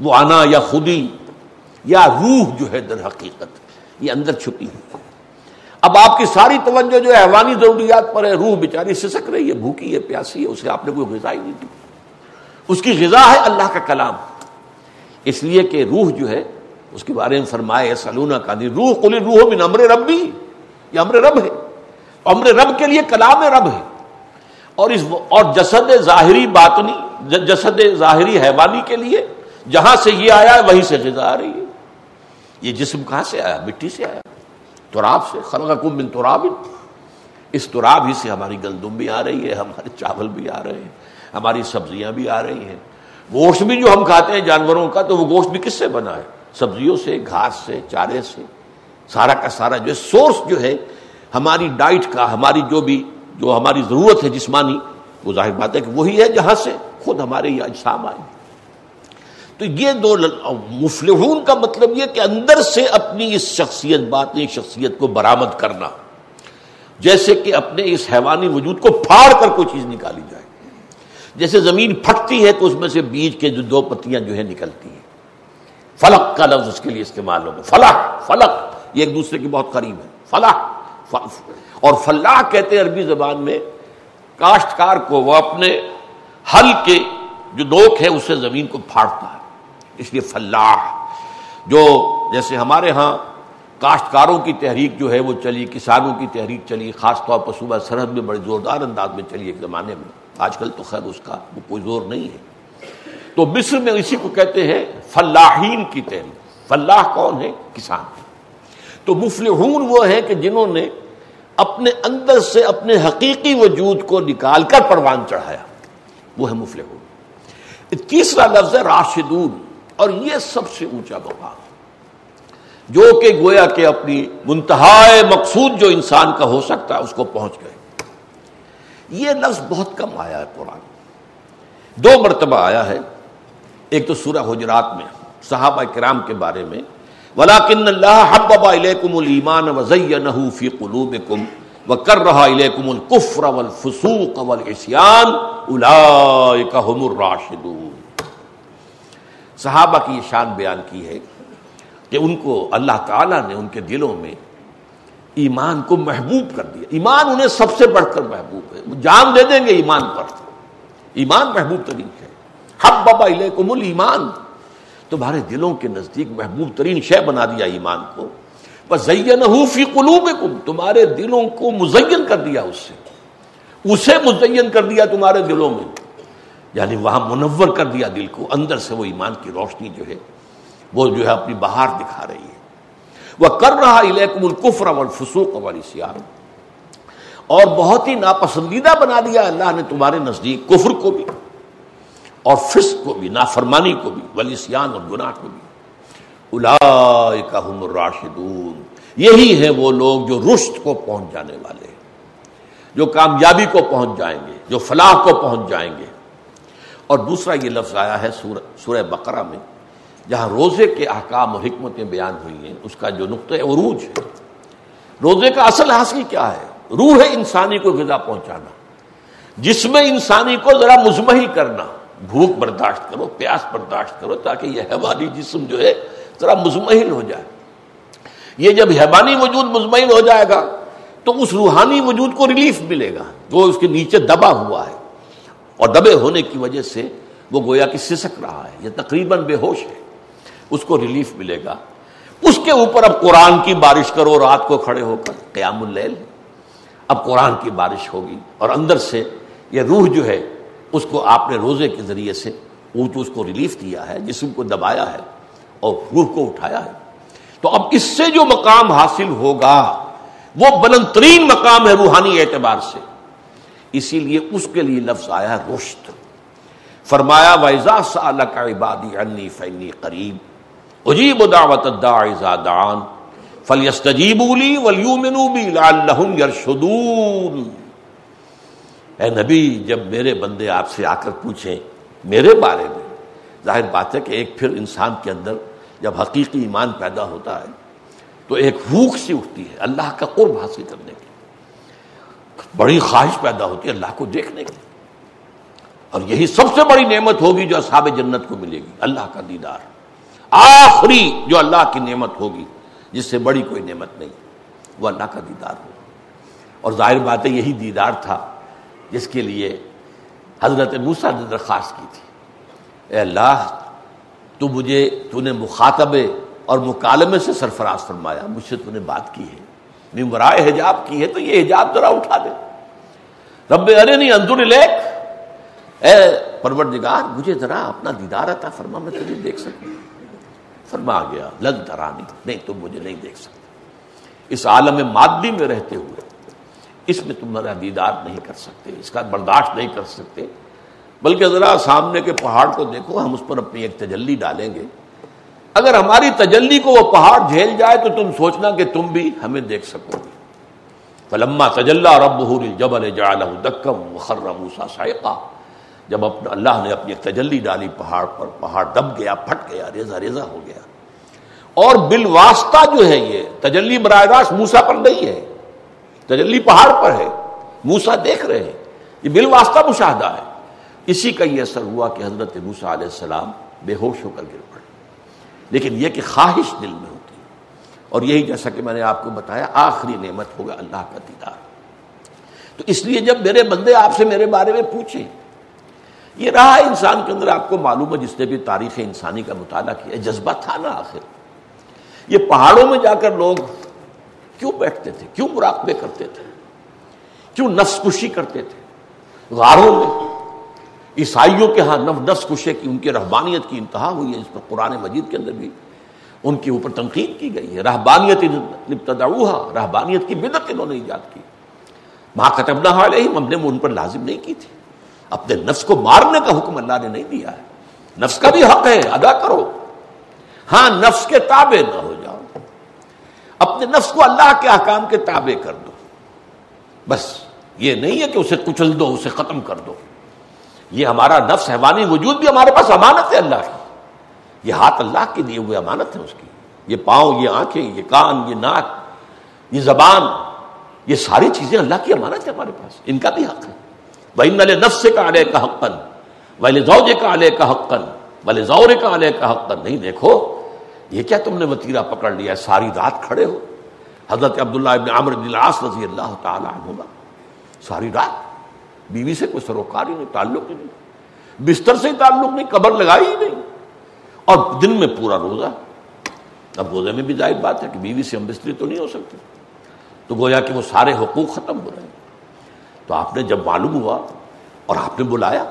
وہ انا یا خودی یا روح جو ہے در حقیقت، یہ اندر چھپی ہے۔ اب آپ کی ساری توجہ جو ہے حیوانی ضروریات پر ہے، روح بیچاری سسک رہی ہے، بھوکی ہے، پیاسی ہے اسے آپ نے کوئی غذا ہی نہیں دی۔ اس کی غذا ہے اللہ کا کلام۔ اس لیے کہ روح جو ہے، اس کے بارے میں فرمائے سلونا کا دی روح کلی روح بن امر رب بھی یہ امر رب ہے۔ امر رب کے لیے کلام رب ہے۔ اور اس اور جسد ظاہری باطنی جسد ظاہری حیوانی کے لیے، جہاں سے یہ آیا ہے وہیں سے غذا آ رہی ہے۔ یہ جسم کہاں سے آیا؟ مٹی سے آیا۔ تراب سے خلق بن تراب. اس تراب ہی سے ہماری گندم بھی آ رہی ہے، ہمارے چاول بھی آ رہے ہیں، ہماری سبزیاں بھی آ رہی ہیں۔ گوشت بھی جو ہم کھاتے ہیں جانوروں کا، تو وہ گوشت بھی کس سے بنا ہے؟ سبزیوں سے، گھاس سے، چارے سے۔ سارا کا سارا جو ہے سورس جو ہے، ہماری ڈائٹ کا، ہماری جو بھی، جو ہماری ضرورت ہے جسمانی، وہ ظاہر بات ہے کہ وہی ہے جہاں سے خود ہمارے یہ اجسام آئے۔ تو یہ دو مفلحون کا مطلب یہ کہ اندر سے اپنی اس شخصیت باطنی شخصیت کو برآمد کرنا۔ جیسے کہ اپنے اس حیوانی وجود کو پھاڑ کر کوئی چیز نکالی جائے۔ جیسے زمین پھٹتی ہے تو اس میں سے بیج کے جو دو پتیاں جو ہے نکلتی ہیں۔ فلق کا لفظ اس کے لیے استعمال ہوگا۔ فلاح فلق، یہ ایک دوسرے کی بہت قریب ہے۔ فلاح اور فلاح کہتے ہیں عربی زبان میں، کاشتکار کو وہ اپنے حل کے جو نوک ہے اسے زمین کو پھاڑتا ہے۔ اس لیے فلاح۔ جو جیسے ہمارے ہاں کاشتکاروں کی تحریک جو ہے وہ چلی، کسانوں کی تحریک چلی، خاص طور پر صوبہ سرحد میں بڑے زوردار انداز میں چلی ایک زمانے میں۔ آج کل تو خیر اس کا وہ کوئی زور نہیں ہے۔ تو مصر میں اسی کو کہتے ہیں فلاحین کی تحریک۔ فلاح کون ہے؟ کسان۔ تو مفلحون وہ ہیں کہ جنہوں نے اپنے اندر سے اپنے حقیقی وجود کو نکال کر پروان چڑھایا۔ وہ ہے مفلحون۔ تیسرا لفظ ہے راشدون۔ اور یہ سب سے اونچا مقام جو کہ گویا کہ اپنی منتہا مقصود جو انسان کا ہو سکتا ہے اس کو پہنچ گئے۔ یہ لفظ بہت کم آیا ہے قرآن۔ دو مرتبہ آیا ہے۔ ایک تو سورہ حجرات میں، صحابہ کرام کے بارے میں۔ ولاکن اللہ حبب الیکم الایمان وزینہ فی قلوبکم وکرہ الیکم الکفر والفسوق والعصیان اولئک هم الراشدون۔ صحابہ کی یہ شان بیان کی ہے کہ ان کو اللہ تعالی نے ان کے دلوں میں ایمان کو محبوب کر دیا۔ ایمان انہیں سب سے بڑھ کر محبوب ہے۔ وہ جان دے دیں گے ایمان پر۔ ایمان محبوب ترین ہے حب بابا کمل ایمان تمہارے دلوں کے نزدیک محبوب ترین شے بنا دیا ایمان کو۔ بس فی قلوب تمہارے دلوں کو مزین کر دیا اس سے۔ اسے مزین کر دیا تمہارے دلوں میں۔ یعنی وہاں منور کر دیا دل کو، اندر سے وہ ایمان کی روشنی جو ہے، وہ جو ہے اپنی بہار دکھا رہی ہے۔ وہ کر رہا الیکم الکفر والفسوق والاصیان اور بہت ہی ناپسندیدہ بنا دیا اللہ نے تمہارے نزدیک کفر کو بھی، اور فسق کو بھی، نافرمانی کو بھی ولیسیان اور گناہ کو بھی۔ هم الراشدون۔ یہی ہیں وہ لوگ جو رشت کو پہنچ جانے والے جو کامیابی کو پہنچ جائیں گے، جو فلاح کو پہنچ جائیں گے۔ اور دوسرا یہ لفظ آیا ہے سورہ بقرہ میں، جہاں روزے کے احکام اور حکمتیں بیان ہوئی ہیں، اس کا جو نقطۂ عروج۔ ہے روزے کا اصل حاصل کیا ہے؟ روح انسانی کو غذا پہنچانا۔ جس میں انسانی کو ذرا مزمحل کرنا۔ بھوک برداشت کرو، پیاس برداشت کرو، تاکہ یہ حیوانی جسم جو ہے، ذرا مزمحل ہو جائے۔ یہ جب حیوانی وجود مزمحل ہو جائے گا، تو اس روحانی وجود کو ریلیف ملے گا۔ وہ اس کے نیچے دبا ہوا ہے۔ اور دبے ہونے کی وجہ سے وہ گویا کہ سسک رہا ہے یہ تقریباً بے ہوش ہے۔ اس کو ریلیف ملے گا۔ اس کے اوپر اب قرآن کی بارش کرو، رات کو کھڑے ہو کر قیام اللیل۔ اب قرآن کی بارش ہوگی اور اندر سے یہ روح جو ہے، اس کو آپ نے روزے کے ذریعے سے اونچ اس کو ریلیف دیا ہے، جسم کو دبایا ہے اور روح کو اٹھایا ہے۔ تو اب اس سے جو مقام حاصل ہوگا، وہ بلند ترین مقام ہے روحانی اعتبار سے۔ اسی لیے اس کے لیے لفظ آیا رشت فرمایا ویزا سال کا عبادی انی فنی قریب اجیب دعوت دان فلیستجیبولی ولیومنوبی لعلہم یرشدون اے نبی، جب میرے بندے آپ سے آ کر پوچھیں میرے بارے میں، ظاہر بات ہے کہ ایک پھر انسان کے اندر جب حقیقی ایمان پیدا ہوتا ہے تو ایک بھوک سی اٹھتی ہے، اللہ کا قرب حاصل کرنے کی بڑی خواہش پیدا ہوتی ہے اللہ کو دیکھنے کی۔ اور یہی سب سے بڑی نعمت ہوگی جو اصحاب جنت کو ملے گی، اللہ کا دیدار۔ آخری جو اللہ کی نعمت ہوگی، جس سے بڑی کوئی نعمت نہیں، وہ اللہ کا دیدار ہوگا۔ اور ظاہر بات ہے یہی دیدار تھا جس کے لیے حضرت موسا نے درخواست کی تھی۔ اے اللہ، تو مجھے، تو نے مخاطبے اور مکالمے سے سرفراز فرمایا، مجھ سے تو نے بات کی ہے۔ ممبرائے حجاب کی ہے تو یہ حجاب ذرا اٹھا دے۔ رب ارے نہیں اندر لیک۔ اے پروردگار، مجھے ذرا اپنا دیدار عطا فرما، میں تجھے دیکھ سکوں۔ فرما گیا، لگ درانی نہیں تم مجھے نہیں دیکھ سکتے۔ اس عالم مادی میں رہتے ہوئے، اس میں تم میرا دیدار نہیں کر سکتے، اس کا برداشت نہیں کر سکتے۔ بلکہ ذرا سامنے کے پہاڑ کو دیکھو، ہم اس پر اپنی ایک تجلی ڈالیں گے۔ اگر ہماری تجلی کو وہ پہاڑ جھیل جائے تو تم سوچنا کہ تم بھی ہمیں دیکھ سکو گے۔ فلما تجلّہ رب جبل دکم موسا سائقہ جب اپنا اللہ نے اپنی تجلی ڈالی پہاڑ پر، پہاڑ دب گیا، پھٹ گیا ریزا ریزا ہو گیا۔ اور بال واسطہ جو ہے یہ، تجلی براہ راست موسا پر نہیں ہے۔ تجلی پہاڑ پر ہے۔ موسا دیکھ رہے ہیں۔ یہ بال واسطہ مشاہدہ ہے۔ اسی کا یہ اثر ہوا کہ حضرت موسا علیہ السلام بے ہوش ہو کر گر پڑے۔ لیکن یہ کہ خواہش دل میں ہوتی ہے۔ اور یہی جیسا کہ میں نے آپ کو بتایا، آخری نعمت ہوگا اللہ کا دیدار۔ تو اس لیے جب میرے بندے آپ سے میرے بارے میں پوچھیں، یہ رہا انسان کے اندر آپ کو معلوم ہے، جس نے بھی تاریخ انسانی کا مطالعہ کیا جذبہ تھا نا آخر۔ یہ پہاڑوں میں جا کر لوگ کیوں بیٹھتے تھے؟ کیوں مراقبے کرتے تھے؟ کیوں نفس کشی کرتے تھے؟ غاروں میں عیسائیوں کے ہاں نفس کشے کی ان کی رحبانیت کی انتہا ہوئی ہے، اس پر قرآن مجید کے اندر بھی ان کے اوپر تنقید کی گئی ہے۔ رحبانیت رحبانیت کی بدت انہوں نے ایجاد کی۔ ماں کتب نہ ہم نے ان پر لازم نہیں کی تھی۔ اپنے نفس کو مارنے کا حکم اللہ نے نہیں دیا ہے۔ نفس کا بھی حق ہے، ادا کرو۔ ہاں نفس کے تابع نہ ہو جاؤ۔ اپنے نفس کو اللہ کے احکام کے تابع کر دو۔ بس، یہ نہیں ہے کہ اسے کچل دو، اسے ختم کر دو۔ یہ ہمارا نفس حیوانی وجود بھی ہمارے پاس امانت ہے اللہ کی۔ یہ ہاتھ اللہ کے لیے ہوئے امانت ہے اس کی۔ یہ پاؤں، یہ آنکھیں، یہ کان، یہ ناک، یہ زبان، یہ ساری چیزیں اللہ کی امانت ہے ہمارے پاس۔ ان کا بھی حق ہے۔ بھائی نلے نفس کا علیہ کا حقن ولی زوجے کا علیہ کا حقن ولی زور کا علیہ کا حقن نہیں دیکھو، یہ کیا تم نے وطیرہ پکڑ لیا ساری رات کھڑے ہو۔ حضرت عبداللہ ابن عمر بن العاص رضی اللہ تعالی عنہ ساری رات۔ بیوی سے کوئی سروکار ہی نہیں، تعلق ہی نہیں۔ بستر سے ہی تعلق نہیں، قبر لگائی ہی نہیں۔ اور دن میں پورا روزہ۔ اب روزے میں بھی ظاہر بات ہے کہ بیوی سے ہم بستری تو نہیں ہو سکتے تو گویا کہ وہ سارے حقوق ختم ہو رہے ہیں۔ تو آپ نے جب معلوم ہوا اور آپ نے بلایا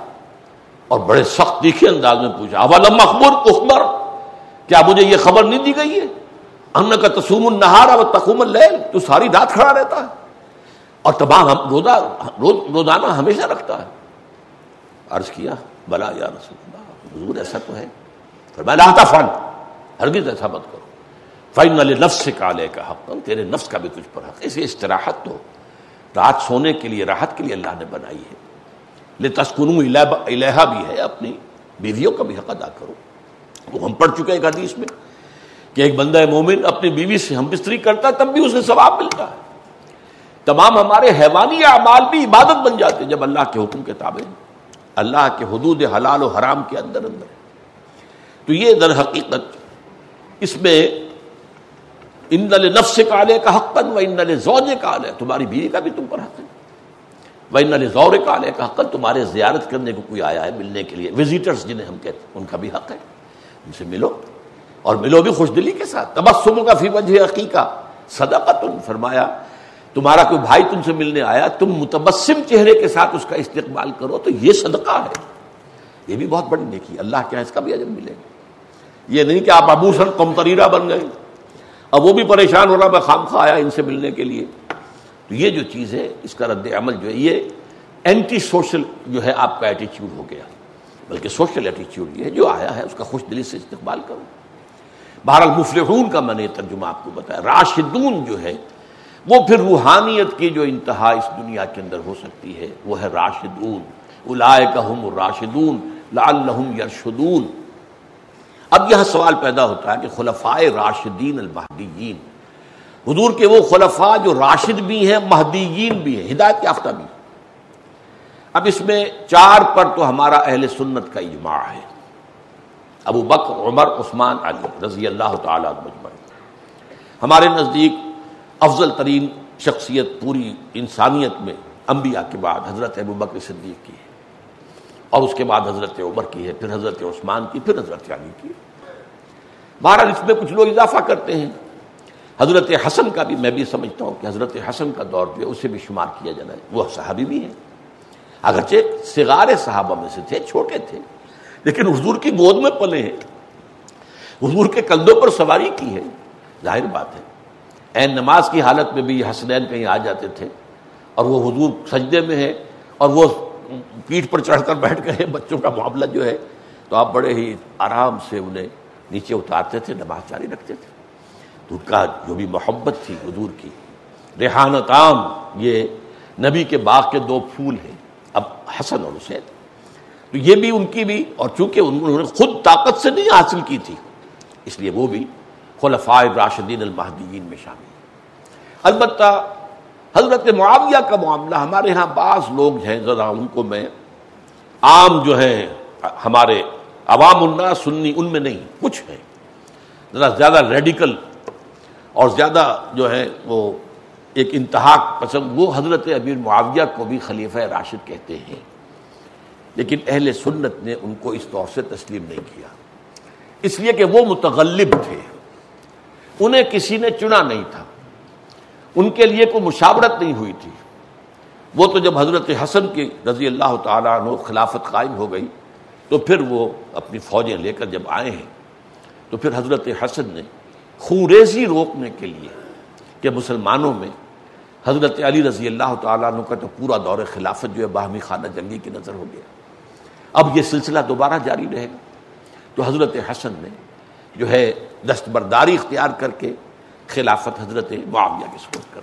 اور بڑے سخت دیکھے انداز میں پوچھا، اولم اخبر اخبر؟ کیا مجھے یہ خبر نہیں دی گئی ہے؟ ان کا تسوم النہار اور تخوم اللیل۔ تو ساری رات کھڑا رہتا ہے۔ اور تمام روزہ روز روزانہ ہمیشہ رکھتا ہے۔ عرض کیا، بلا یا رسول اللہ، حضور ایسا تو ہے۔ پھر میں لاتا فن ہرگز ایسا مت کرو۔ فائن نفس سے کالے کا حق تیرے نفس کا بھی تجھ پر حق اسے استراحت تو رات سونے کے لیے، راحت کے لیے اللہ نے بنائی ہے۔ لے تسکن الہا بھی ہے۔ اپنی بیویوں کا بھی حق ادا کرو۔ وہ ہم پڑھ چکے ایک حدیث میں کہ ایک بندہ مومن اپنی بیوی سے ہم بستری کرتا ہے، تب بھی اسے ثواب ملتا ہے۔ تمام ہمارے حیوانی اعمال بھی عبادت بن جاتے جب اللہ کے حکم کے تابع اللہ کے حدود حلال و حرام کے اندر اندر۔ تو یہ در حقیقت اس میں ان نفس کا کالے کا حق و ان زوج کال ہے تمہاری بیوی کا بھی تم پر حق ہے۔ وہ ان زور کا کالے کا حق تمہارے زیارت کرنے کو کوئی آیا ہے ملنے کے لیے۔ وزٹرس جنہیں ہم کہتے ہیں، ان کا بھی حق ہے۔ ان سے ملو۔ اور ملو بھی خوش دلی کے ساتھ۔ تبسم کا فی وجہ عقیقہ صدقہ فرمایا تمہارا کوئی بھائی تم سے ملنے آیا، تم متبسم چہرے کے ساتھ اس کا استقبال کرو تو یہ صدقہ ہے۔ یہ بھی بہت بڑی نیکی اللہ کیا اس کا بھی عجب ملے گا۔ یہ نہیں کہ آپ ابوشن کمتریرا بن گئے۔ اب وہ بھی پریشان ہو رہا میں خام خواہ آیا ان سے ملنے کے لیے۔ تو یہ جو چیز ہے، اس کا رد عمل جو ہے، یہ اینٹی سوشل جو ہے، آپ کا ایٹیچیوڈ ہو گیا۔ بلکہ سوشل ایٹیچیوڈ یہ ہے، جو آیا ہے، اس کا خوش دلی سے استقبال کرو۔ بہرحال مفلحون کا میں نے ترجمہ آپ کو بتایا۔ راشدون جو ہے وہ پھر روحانیت کی جو انتہا اس دنیا کے اندر ہو سکتی ہے، وہ ہے راشدون۔ اولائکہم الراشدون لعلہم یرشدون۔ اب یہاں سوال پیدا ہوتا ہے کہ خلفائے راشدین المہدیین، حضور کے وہ خلفاء جو راشد بھی ہیں، مہدیین بھی ہیں، ہدایت یافتہ بھی اب اس میں چار پر تو ہمارا اہل سنت کا اجماع ہے۔ ابو بکر، عمر، عثمان، علی رضی اللہ تعالیٰ ہمارے نزدیک افضل ترین شخصیت پوری انسانیت میں انبیاء کے بعد حضرت ابو بکر صدیق کی ہے۔ اور اس کے بعد حضرت عمر کی ہے، پھر حضرت عثمان کی، پھر حضرت علی کی۔ بہرحال اس میں کچھ لوگ اضافہ کرتے ہیں۔ حضرت حسن کا بھی میں بھی سمجھتا ہوں کہ حضرت حسن کا دور جو ہے اسے بھی شمار کیا جانا ہے۔ وہ صحابی بھی ہیں۔ اگرچہ سگارے صحابہ میں سے تھے، چھوٹے تھے، لیکن حضور کی گود میں پلے ہیں۔ حضور کے کندھوں پر سواری کی ہے۔ ظاہر بات ہے۔ این نماز کی حالت میں بھی حسنین کہیں آ جاتے تھے اور وہ حضور سجدے میں ہے اور وہ پیٹھ پر چڑھ کر بیٹھ گئے بچوں کا معاملہ جو ہے، تو آپ بڑے ہی آرام سے انہیں نیچے اتارتے تھے، نماز جاری رکھتے تھے۔ تو ان کا جو بھی محبت تھی حضور کی ریحانت عام یہ نبی کے باغ کے دو پھول ہیں، اب حسن اور حسین۔ تو یہ بھی ان کی بھی، اور چونکہ انہوں نے خود طاقت سے نہیں حاصل کی تھی، اس لیے وہ بھی خلفائے راشدین المحدین میں شامل البتہ حضرت معاویہ کا معاملہ، ہمارے ہاں بعض لوگ ہیں، ذرا ان کو میں عام جو ہیں، ہمارے عوام اللہ سنی ان میں نہیں، کچھ ہیں۔ ذرا زیادہ ریڈیکل اور زیادہ جو ہے وہ ایک انتہا پسند وہ حضرت ابیر معاویہ کو بھی خلیفہ راشد کہتے ہیں۔ لیکن اہل سنت نے ان کو اس طور سے تسلیم نہیں کیا۔ اس لیے کہ وہ متغلب تھے۔ انہیں کسی نے چنا نہیں تھا۔ ان کے لیے کوئی مشاورت نہیں ہوئی تھی۔ وہ تو جب حضرت حسن کی رضی اللہ تعالیٰ عنہ خلافت قائم ہو گئی، تو پھر وہ اپنی فوجیں لے کر جب آئے ہیں، تو پھر حضرت حسن نے خونریزی روکنے کے لیے کہ مسلمانوں میں حضرت علی رضی اللہ تعالیٰ عنہ کا تو پورا دور خلافت جو ہے باہمی خانہ جنگی کی نظر ہو گیا۔ اب یہ سلسلہ دوبارہ جاری رہے گا۔ تو حضرت حسن نے جو ہے دستبرداری اختیار کر کے خلافت حضرت معاویہ کے سپرد کر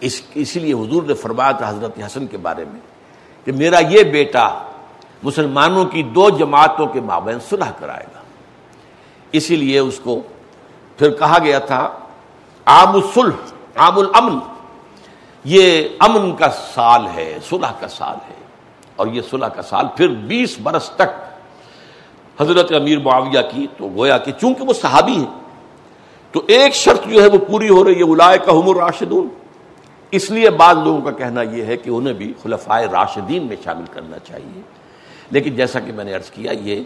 اس، اسی لیے حضور نے فرمایا تھا حضرت حسن کے بارے میں کہ میرا یہ بیٹا مسلمانوں کی دو جماعتوں کے مابین صلح کرائے گا۔ اسی لیے اس کو پھر کہا گیا تھا، عام الصلح، عام الامن، یہ امن کا سال ہے، صلح کا سال ہے۔ اور یہ صلح کا سال پھر بیس برس تک حضرت امیر معاویہ کی، تو گویا کہ چونکہ وہ صحابی ہیں، تو ایک شرط جو ہے وہ پوری ہو رہی ہے الائے کا حمر راشدون اس لیے بعض لوگوں کا کہنا یہ ہے کہ انہیں بھی خلفائے راشدین میں شامل کرنا چاہیے۔ لیکن جیسا کہ میں نے عرض کیا، یہ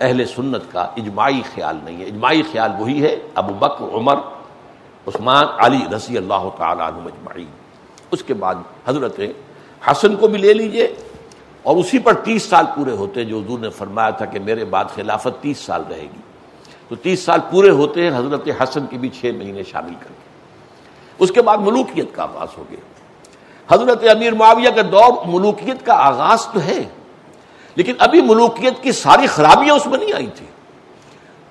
اہل سنت کا اجماعی خیال نہیں ہے۔ اجماعی خیال وہی ہے، ابو بکر، عمر، عثمان، علی رضی اللہ تعالیٰ عنہ اجماعی اس کے بعد حضرت حسن کو بھی لے لیجیے۔ اور اسی پر تیس سال پورے ہوتے جو حضور نے فرمایا تھا کہ میرے بعد خلافت تیس سال رہے گی۔ تو تیس سال پورے ہوتے ہیں، حضرت حسن کے بھی چھ مہینے شامل کر کے۔ اس کے بعد ملوکیت کا آغاز ہو گیا۔ حضرت امیر معاویہ کا دور، ملوکیت کا آغاز تو ہے، لیکن ابھی ملوکیت کی ساری خرابیاں اس میں نہیں آئی تھی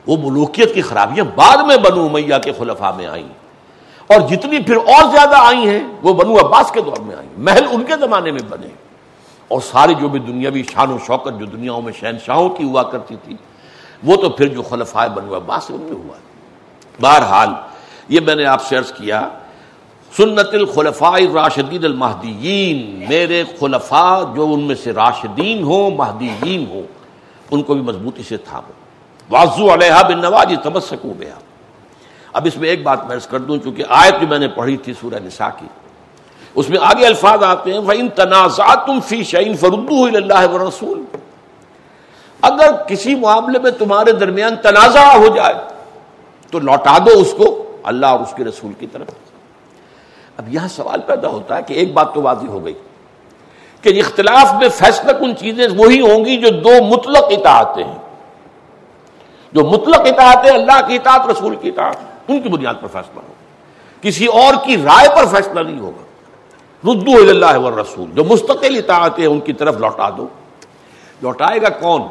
وہ ملوکیت کی خرابیاں بعد میں بنو میاں کے خلفاء میں آئیں۔ اور جتنی پھر اور زیادہ آئی ہیں، وہ بنو عباس کے دور میں آئیں۔ محل ان کے زمانے میں بنے۔ اور ساری جو بھی دنیاوی شان و شوکت جو دنیاؤں میں شہنشاہوں کی ہوا کرتی تھی، وہ تو پھر جو خلفائے بنو عباس ان میں ہوا بہرحال، یہ میں نے آپ سے عرض کیا، سنت الخلفاء راشدین المہدیین، میرے خلفاء جو ان میں سے راشدین ہوں، مہدیین ہوں، ان کو بھی مضبوطی سے تھامو۔ واضو علیہ بن نواز تمسکو بے اب اس میں ایک بات میں عرض کر دوں، چونکہ آیت جو میں نے پڑھی تھی سورہ نساء کی اس میں آگے الفاظ آتے ہیں، فَإِن تَنَازَعْتُمْ فِي شَيْءٍ فَرُدُّوهُ إِلَى اللَّهِ وَالرَّسُولِ اگر کسی معاملے میں تمہارے درمیان تنازع ہو جائے، تو لوٹا دو اس کو، اللہ اور اس کے رسول کی طرف۔ اب یہاں سوال پیدا ہوتا ہے کہ ایک بات تو واضح ہو گئی کہ اختلاف میں فیصلہ کن چیزیں وہی ہوں گی جو دو مطلق اطاعتیں ہیں۔ جو مطلق اطاعت ہے اللہ کی اطاعت، رسول کی اطاعت، ان کی بنیاد پر فیصلہ ہوگا۔ کسی اور کی رائے پر فیصلہ نہیں ہوگا۔ ردو اللہ رسول جو مستقل اطاعت ہے ان کی طرف لوٹا دو۔ لوٹائے گا کون؟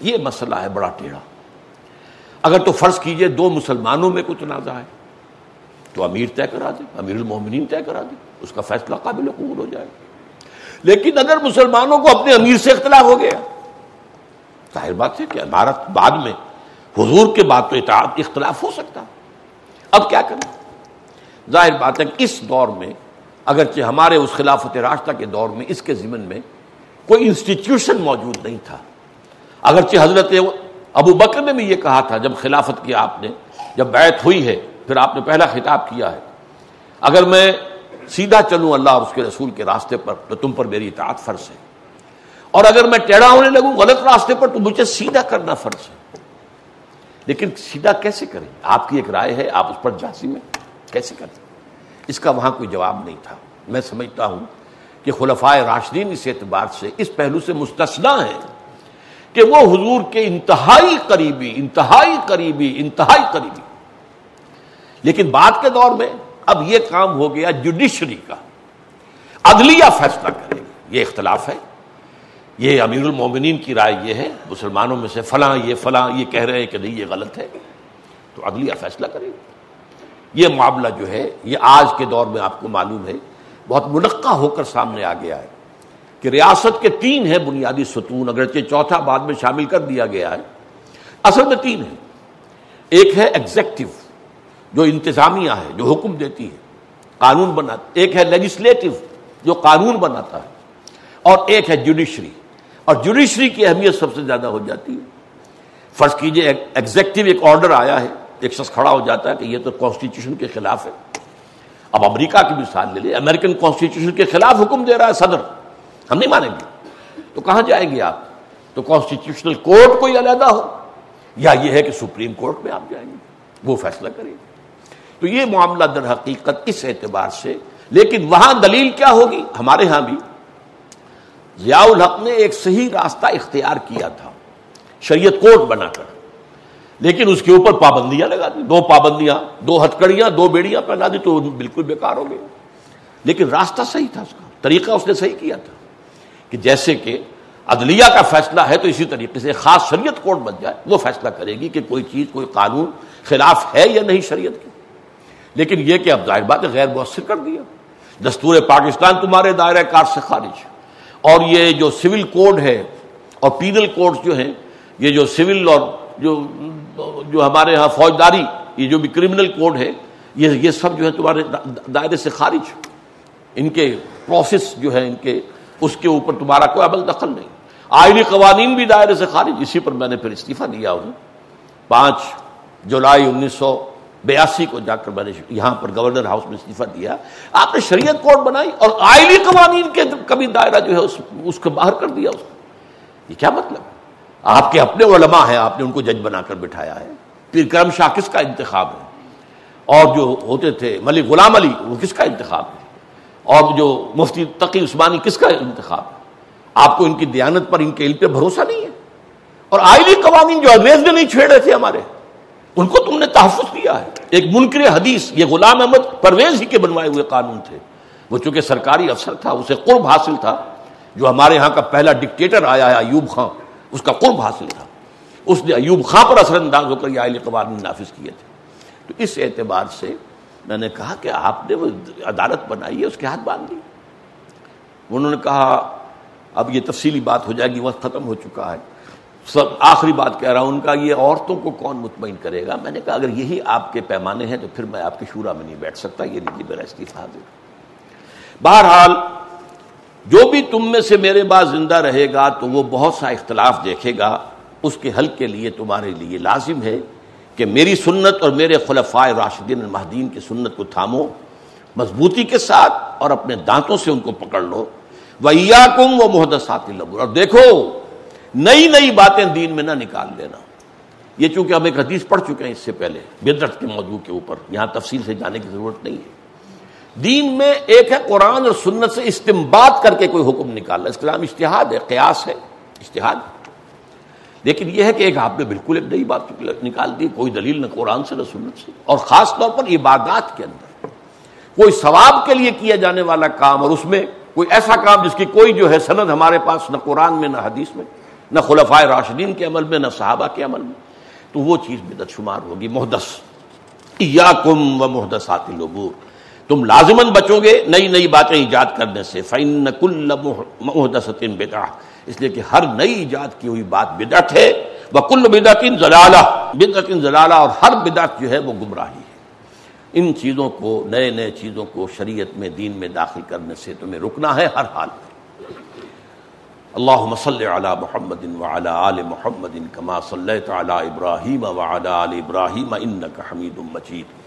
یہ مسئلہ ہے بڑا ٹیڑھا۔ اگر تو فرض کیجیے دو مسلمانوں میں کچھ تنازع ہے، تو امیر طے کرا دے، امیر المومنین طے کرا دے، اس کا فیصلہ قابل قبول ہو جائے۔ لیکن اگر مسلمانوں کو اپنے امیر سے اختلاف ہو گیا، ظاہر بات ہے کہ عمارت بعد میں، حضور کے بعد تو اطاعت اختلاف ہو سکتا۔ اب کیا کریں؟ ظاہر بات ہے کہ اس دور میں اگرچہ ہمارے اس خلافت راستہ کے دور میں، اس کے ضمن میں کوئی انسٹیٹیوشن موجود نہیں تھا۔ اگرچہ حضرت ابو بکر نے بھی یہ کہا تھا، جب خلافت کیا آپ نے، جب بیعت ہوئی ہے، پھر آپ نے پہلا خطاب کیا ہے۔ اگر میں سیدھا چلوں اللہ اور اس کے رسول کے راستے پر، تو تم پر میری اطاعت فرض ہے۔ اور اگر میں ٹیڑھا ہونے لگوں غلط راستے پر، تو مجھے سیدھا کرنا فرض ہے۔ لیکن سیدھا کیسے کریں؟ آپ کی ایک رائے ہے، آپ اس پر جاسی میں کیسے کریں؟ اس کا وہاں کوئی جواب نہیں تھا۔ میں سمجھتا ہوں کہ خلفائے راشدین اس اعتبار سے اس پہلو سے مستثنا ہے کہ وہ حضور کے انتہائی قریبی انتہائی قریبی انتہائی قریبی۔ لیکن بعد کے دور میں اب یہ کام ہو گیا جوڈیشری کا۔ عدلیہ فیصلہ کرے گی۔ یہ اختلاف ہے۔ یہ امیر المومنین کی رائے یہ ہے، مسلمانوں میں سے فلاں یہ فلاں یہ کہہ رہے ہیں کہ نہیں، یہ غلط ہے۔ تو عدلیہ فیصلہ کرے گی۔ یہ معاملہ جو ہے، یہ آج کے دور میں آپ کو معلوم ہے، بہت منقع ہو کر سامنے آ گیا ہے کہ ریاست کے تین ہیں بنیادی ستون، اگرچہ چوتھا بعد میں شامل کر دیا گیا ہے۔ اصل میں تین ہے ایک ہے ایگزیکٹو جو انتظامیہ ہے، جو حکم دیتی ہے، قانون بناتا ایک ہے لیجسلیٹو جو قانون بناتا ہے، اور ایک ہے جوڈیشری اور جوڈیشری کی اہمیت سب سے زیادہ ہو جاتی ہے۔ فرض کیجیے ایگزیکٹو ایک آرڈر آیا ہے۔ ایک شخص کھڑا ہو جاتا ہے کہ یہ تو کانسٹیٹیوشن کے خلاف ہے۔ اب امریکہ کی مثال لے لیں۔ امریکن کانسٹیٹیوشن کے خلاف حکم دے رہا ہے صدر۔ ہم نہیں مانیں گے۔ تو کہاں جائیں گے آپ؟ تو کانسٹیٹیوشنل کورٹ کوئی علیحدہ ہو؟ یا یہ ہے کہ سپریم کورٹ میں آپ جائیں گے؟ وہ فیصلہ کریں گے۔ تو یہ معاملہ در حقیقت اس اعتبار سے، لیکن وہاں دلیل کیا ہوگی؟ ہمارے ہاں بھی۔ ضیاء الحق نے ایک صحیح راستہ اختیار کیا تھا۔ شریعت کوٹ بنا کر۔ لیکن اس کے اوپر پابندیاں لگا دی دو پابندیاں، دو ہتکڑیاں دو بیڑیاں پہنا دی تو بالکل بیکار ہو گئے۔ لیکن راستہ صحیح تھا اس کا، طریقہ اس نے صحیح کیا تھا۔ کہ جیسے کہ عدلیہ کا فیصلہ ہے تو اسی طریقے سے خاص شریعت کوٹ بن جائے، وہ فیصلہ کرے گی کہ کوئی چیز، کوئی قانون خلاف ہے یا نہیں شریعت کی۔ لیکن یہ کہ اب ظاہر بات غیر مؤثر کر دیا۔ دستور پاکستان تمہارے دائرہ کار سے خارج اور یہ جو سول کوڈ ہے اور پینل کوڈ جو ہیں، یہ جو سول اور جو جو ہمارے ہاں فوجداری، یہ جو بھی کرمنل کوڈ ہے، یہ یہ سب جو ہے تمہارے دائرے سے خارج ان کے پروسیس جو ہے، ان کے، اس کے اوپر تمہارا کوئی عمل دخل نہیں۔ آئینی قوانین بھی دائرے سے خارج، اسی پر میں نے پھر استعفیٰ دیا ہوں۔ پانچ جولائی انیس سو بیاسی کو جا کر میں نے یہاں پر گورنر ہاؤس میں استعفیٰ دیا۔ آپ نے شریعت کوڈ بنائی اور آئلی قوانین کے کبھی دائرہ جو ہے، اس اس کو باہر کر دیا اس کو۔ یہ کیا مطلب؟ آپ کے اپنے علماء ہیں، آپ نے ان کو جج بنا کر بٹھایا ہے۔ پھر کرم شاہ کس کا انتخاب ہے؟ اور جو ہوتے تھے، ملک غلام علی، وہ کس کا انتخاب ہے؟ اور جو مفتی تقی عثمانی، کس کا انتخاب ہے؟ آپ کو ان کی دیانت پر، ان کے علم پہ بھروسہ نہیں ہے؟ اور آئلی قوانین جو انگریز نے نہیں چھیڑے تھے ہمارے، ان کو تم نے تحفظ دیا ہے۔ ایک منکر حدیث، یہ غلام احمد پرویز ہی کے بنوائے ہوئے قانون تھے۔ وہ چونکہ سرکاری افسر تھا، اسے قرب حاصل تھا، جو ہمارے ہاں کا پہلا ڈکٹیٹر آیا ہے، ایوب خان۔ اس کا قرب حاصل تھا۔ اس نے ایوب خان پر اثر انداز ہو کر یہ آئلی قوانین نافذ کیے تھے۔ تو اس اعتبار سے میں نے کہا کہ آپ نے وہ عدالت بنائی ہے، اس کے ہاتھ باندھ دی۔ انہوں نے کہا، اب یہ تفصیلی بات ہو جائے گی، وقت ختم ہو چکا ہے۔ سب آخری بات کہہ رہا ہوں، ان کا یہ عورتوں کو کون مطمئن کرے گا؟ میں نے کہا، اگر یہی آپ کے پیمانے ہیں تو پھر میں آپ کے شورا میں نہیں بیٹھ سکتا، یہ لیجیے میرا استعفا دے بہرحال جو بھی تم میں سے میرے بعد زندہ رہے گا تو وہ بہت سا اختلاف دیکھے گا۔ اس کے حل کے لیے تمہارے لیے لازم ہے کہ میری سنت اور میرے خلفائے راشدین المحدین کی سنت کو تھامو، مضبوطی کے ساتھ اور اپنے دانتوں سے ان کو پکڑ لو۔ ویا کم و محدثات اور دیکھو، نئی نئی باتیں دین میں نہ نکال دینا یہ چونکہ ہم ایک حدیث پڑھ چکے ہیں اس سے پہلے بدرت کے موضوع کے اوپر۔ یہاں تفصیل سے جانے کی ضرورت نہیں ہے۔ دین میں ایک ہے قرآن اور سنت سے استمباد کر کے کوئی حکم نکالنا۔ اسلام اشتہاد ہے، قیاس ہے اشتہاد لیکن یہ ہے کہ ایک آپ نے بالکل ایک نئی بات نکال دی، کوئی دلیل نہ قرآن سے، نہ سنت سے۔ اور خاص طور پر عبادات کے اندر۔ کوئی ثواب کے لیے کیا جانے والا کام اور اس میں کوئی ایسا کام جس کی کوئی جو ہے سند ہمارے پاس نہ قرآن میں، نہ حدیث میں، نہ خلفائے راشدین کے عمل میں، نہ صحابہ کے عمل میں، تو وہ چیز بدت شمار ہوگی۔ محدث۔ یا کم و محدث تم لازمن بچو گے، نئی نئی باتیں ایجاد کرنے سے۔ فین کل محدث بدا اس لیے کہ ہر نئی ایجاد کی ہوئی بات بدعت ہے۔ وہ کل بدعتن ضلالہ۔ بدعتن ضلالہ اور ہر بدعت جو ہے وہ گمراہی ہے۔ ان چیزوں کو، نئے نئے چیزوں کو شریعت میں، دین میں داخل کرنے سے تمہیں رکنا ہے ہر حال میں۔ اللهم صل على محمد وعلى آل محمد كما صليت على إبراهيم وعلى آل إبراهيم إنك حميد مجيد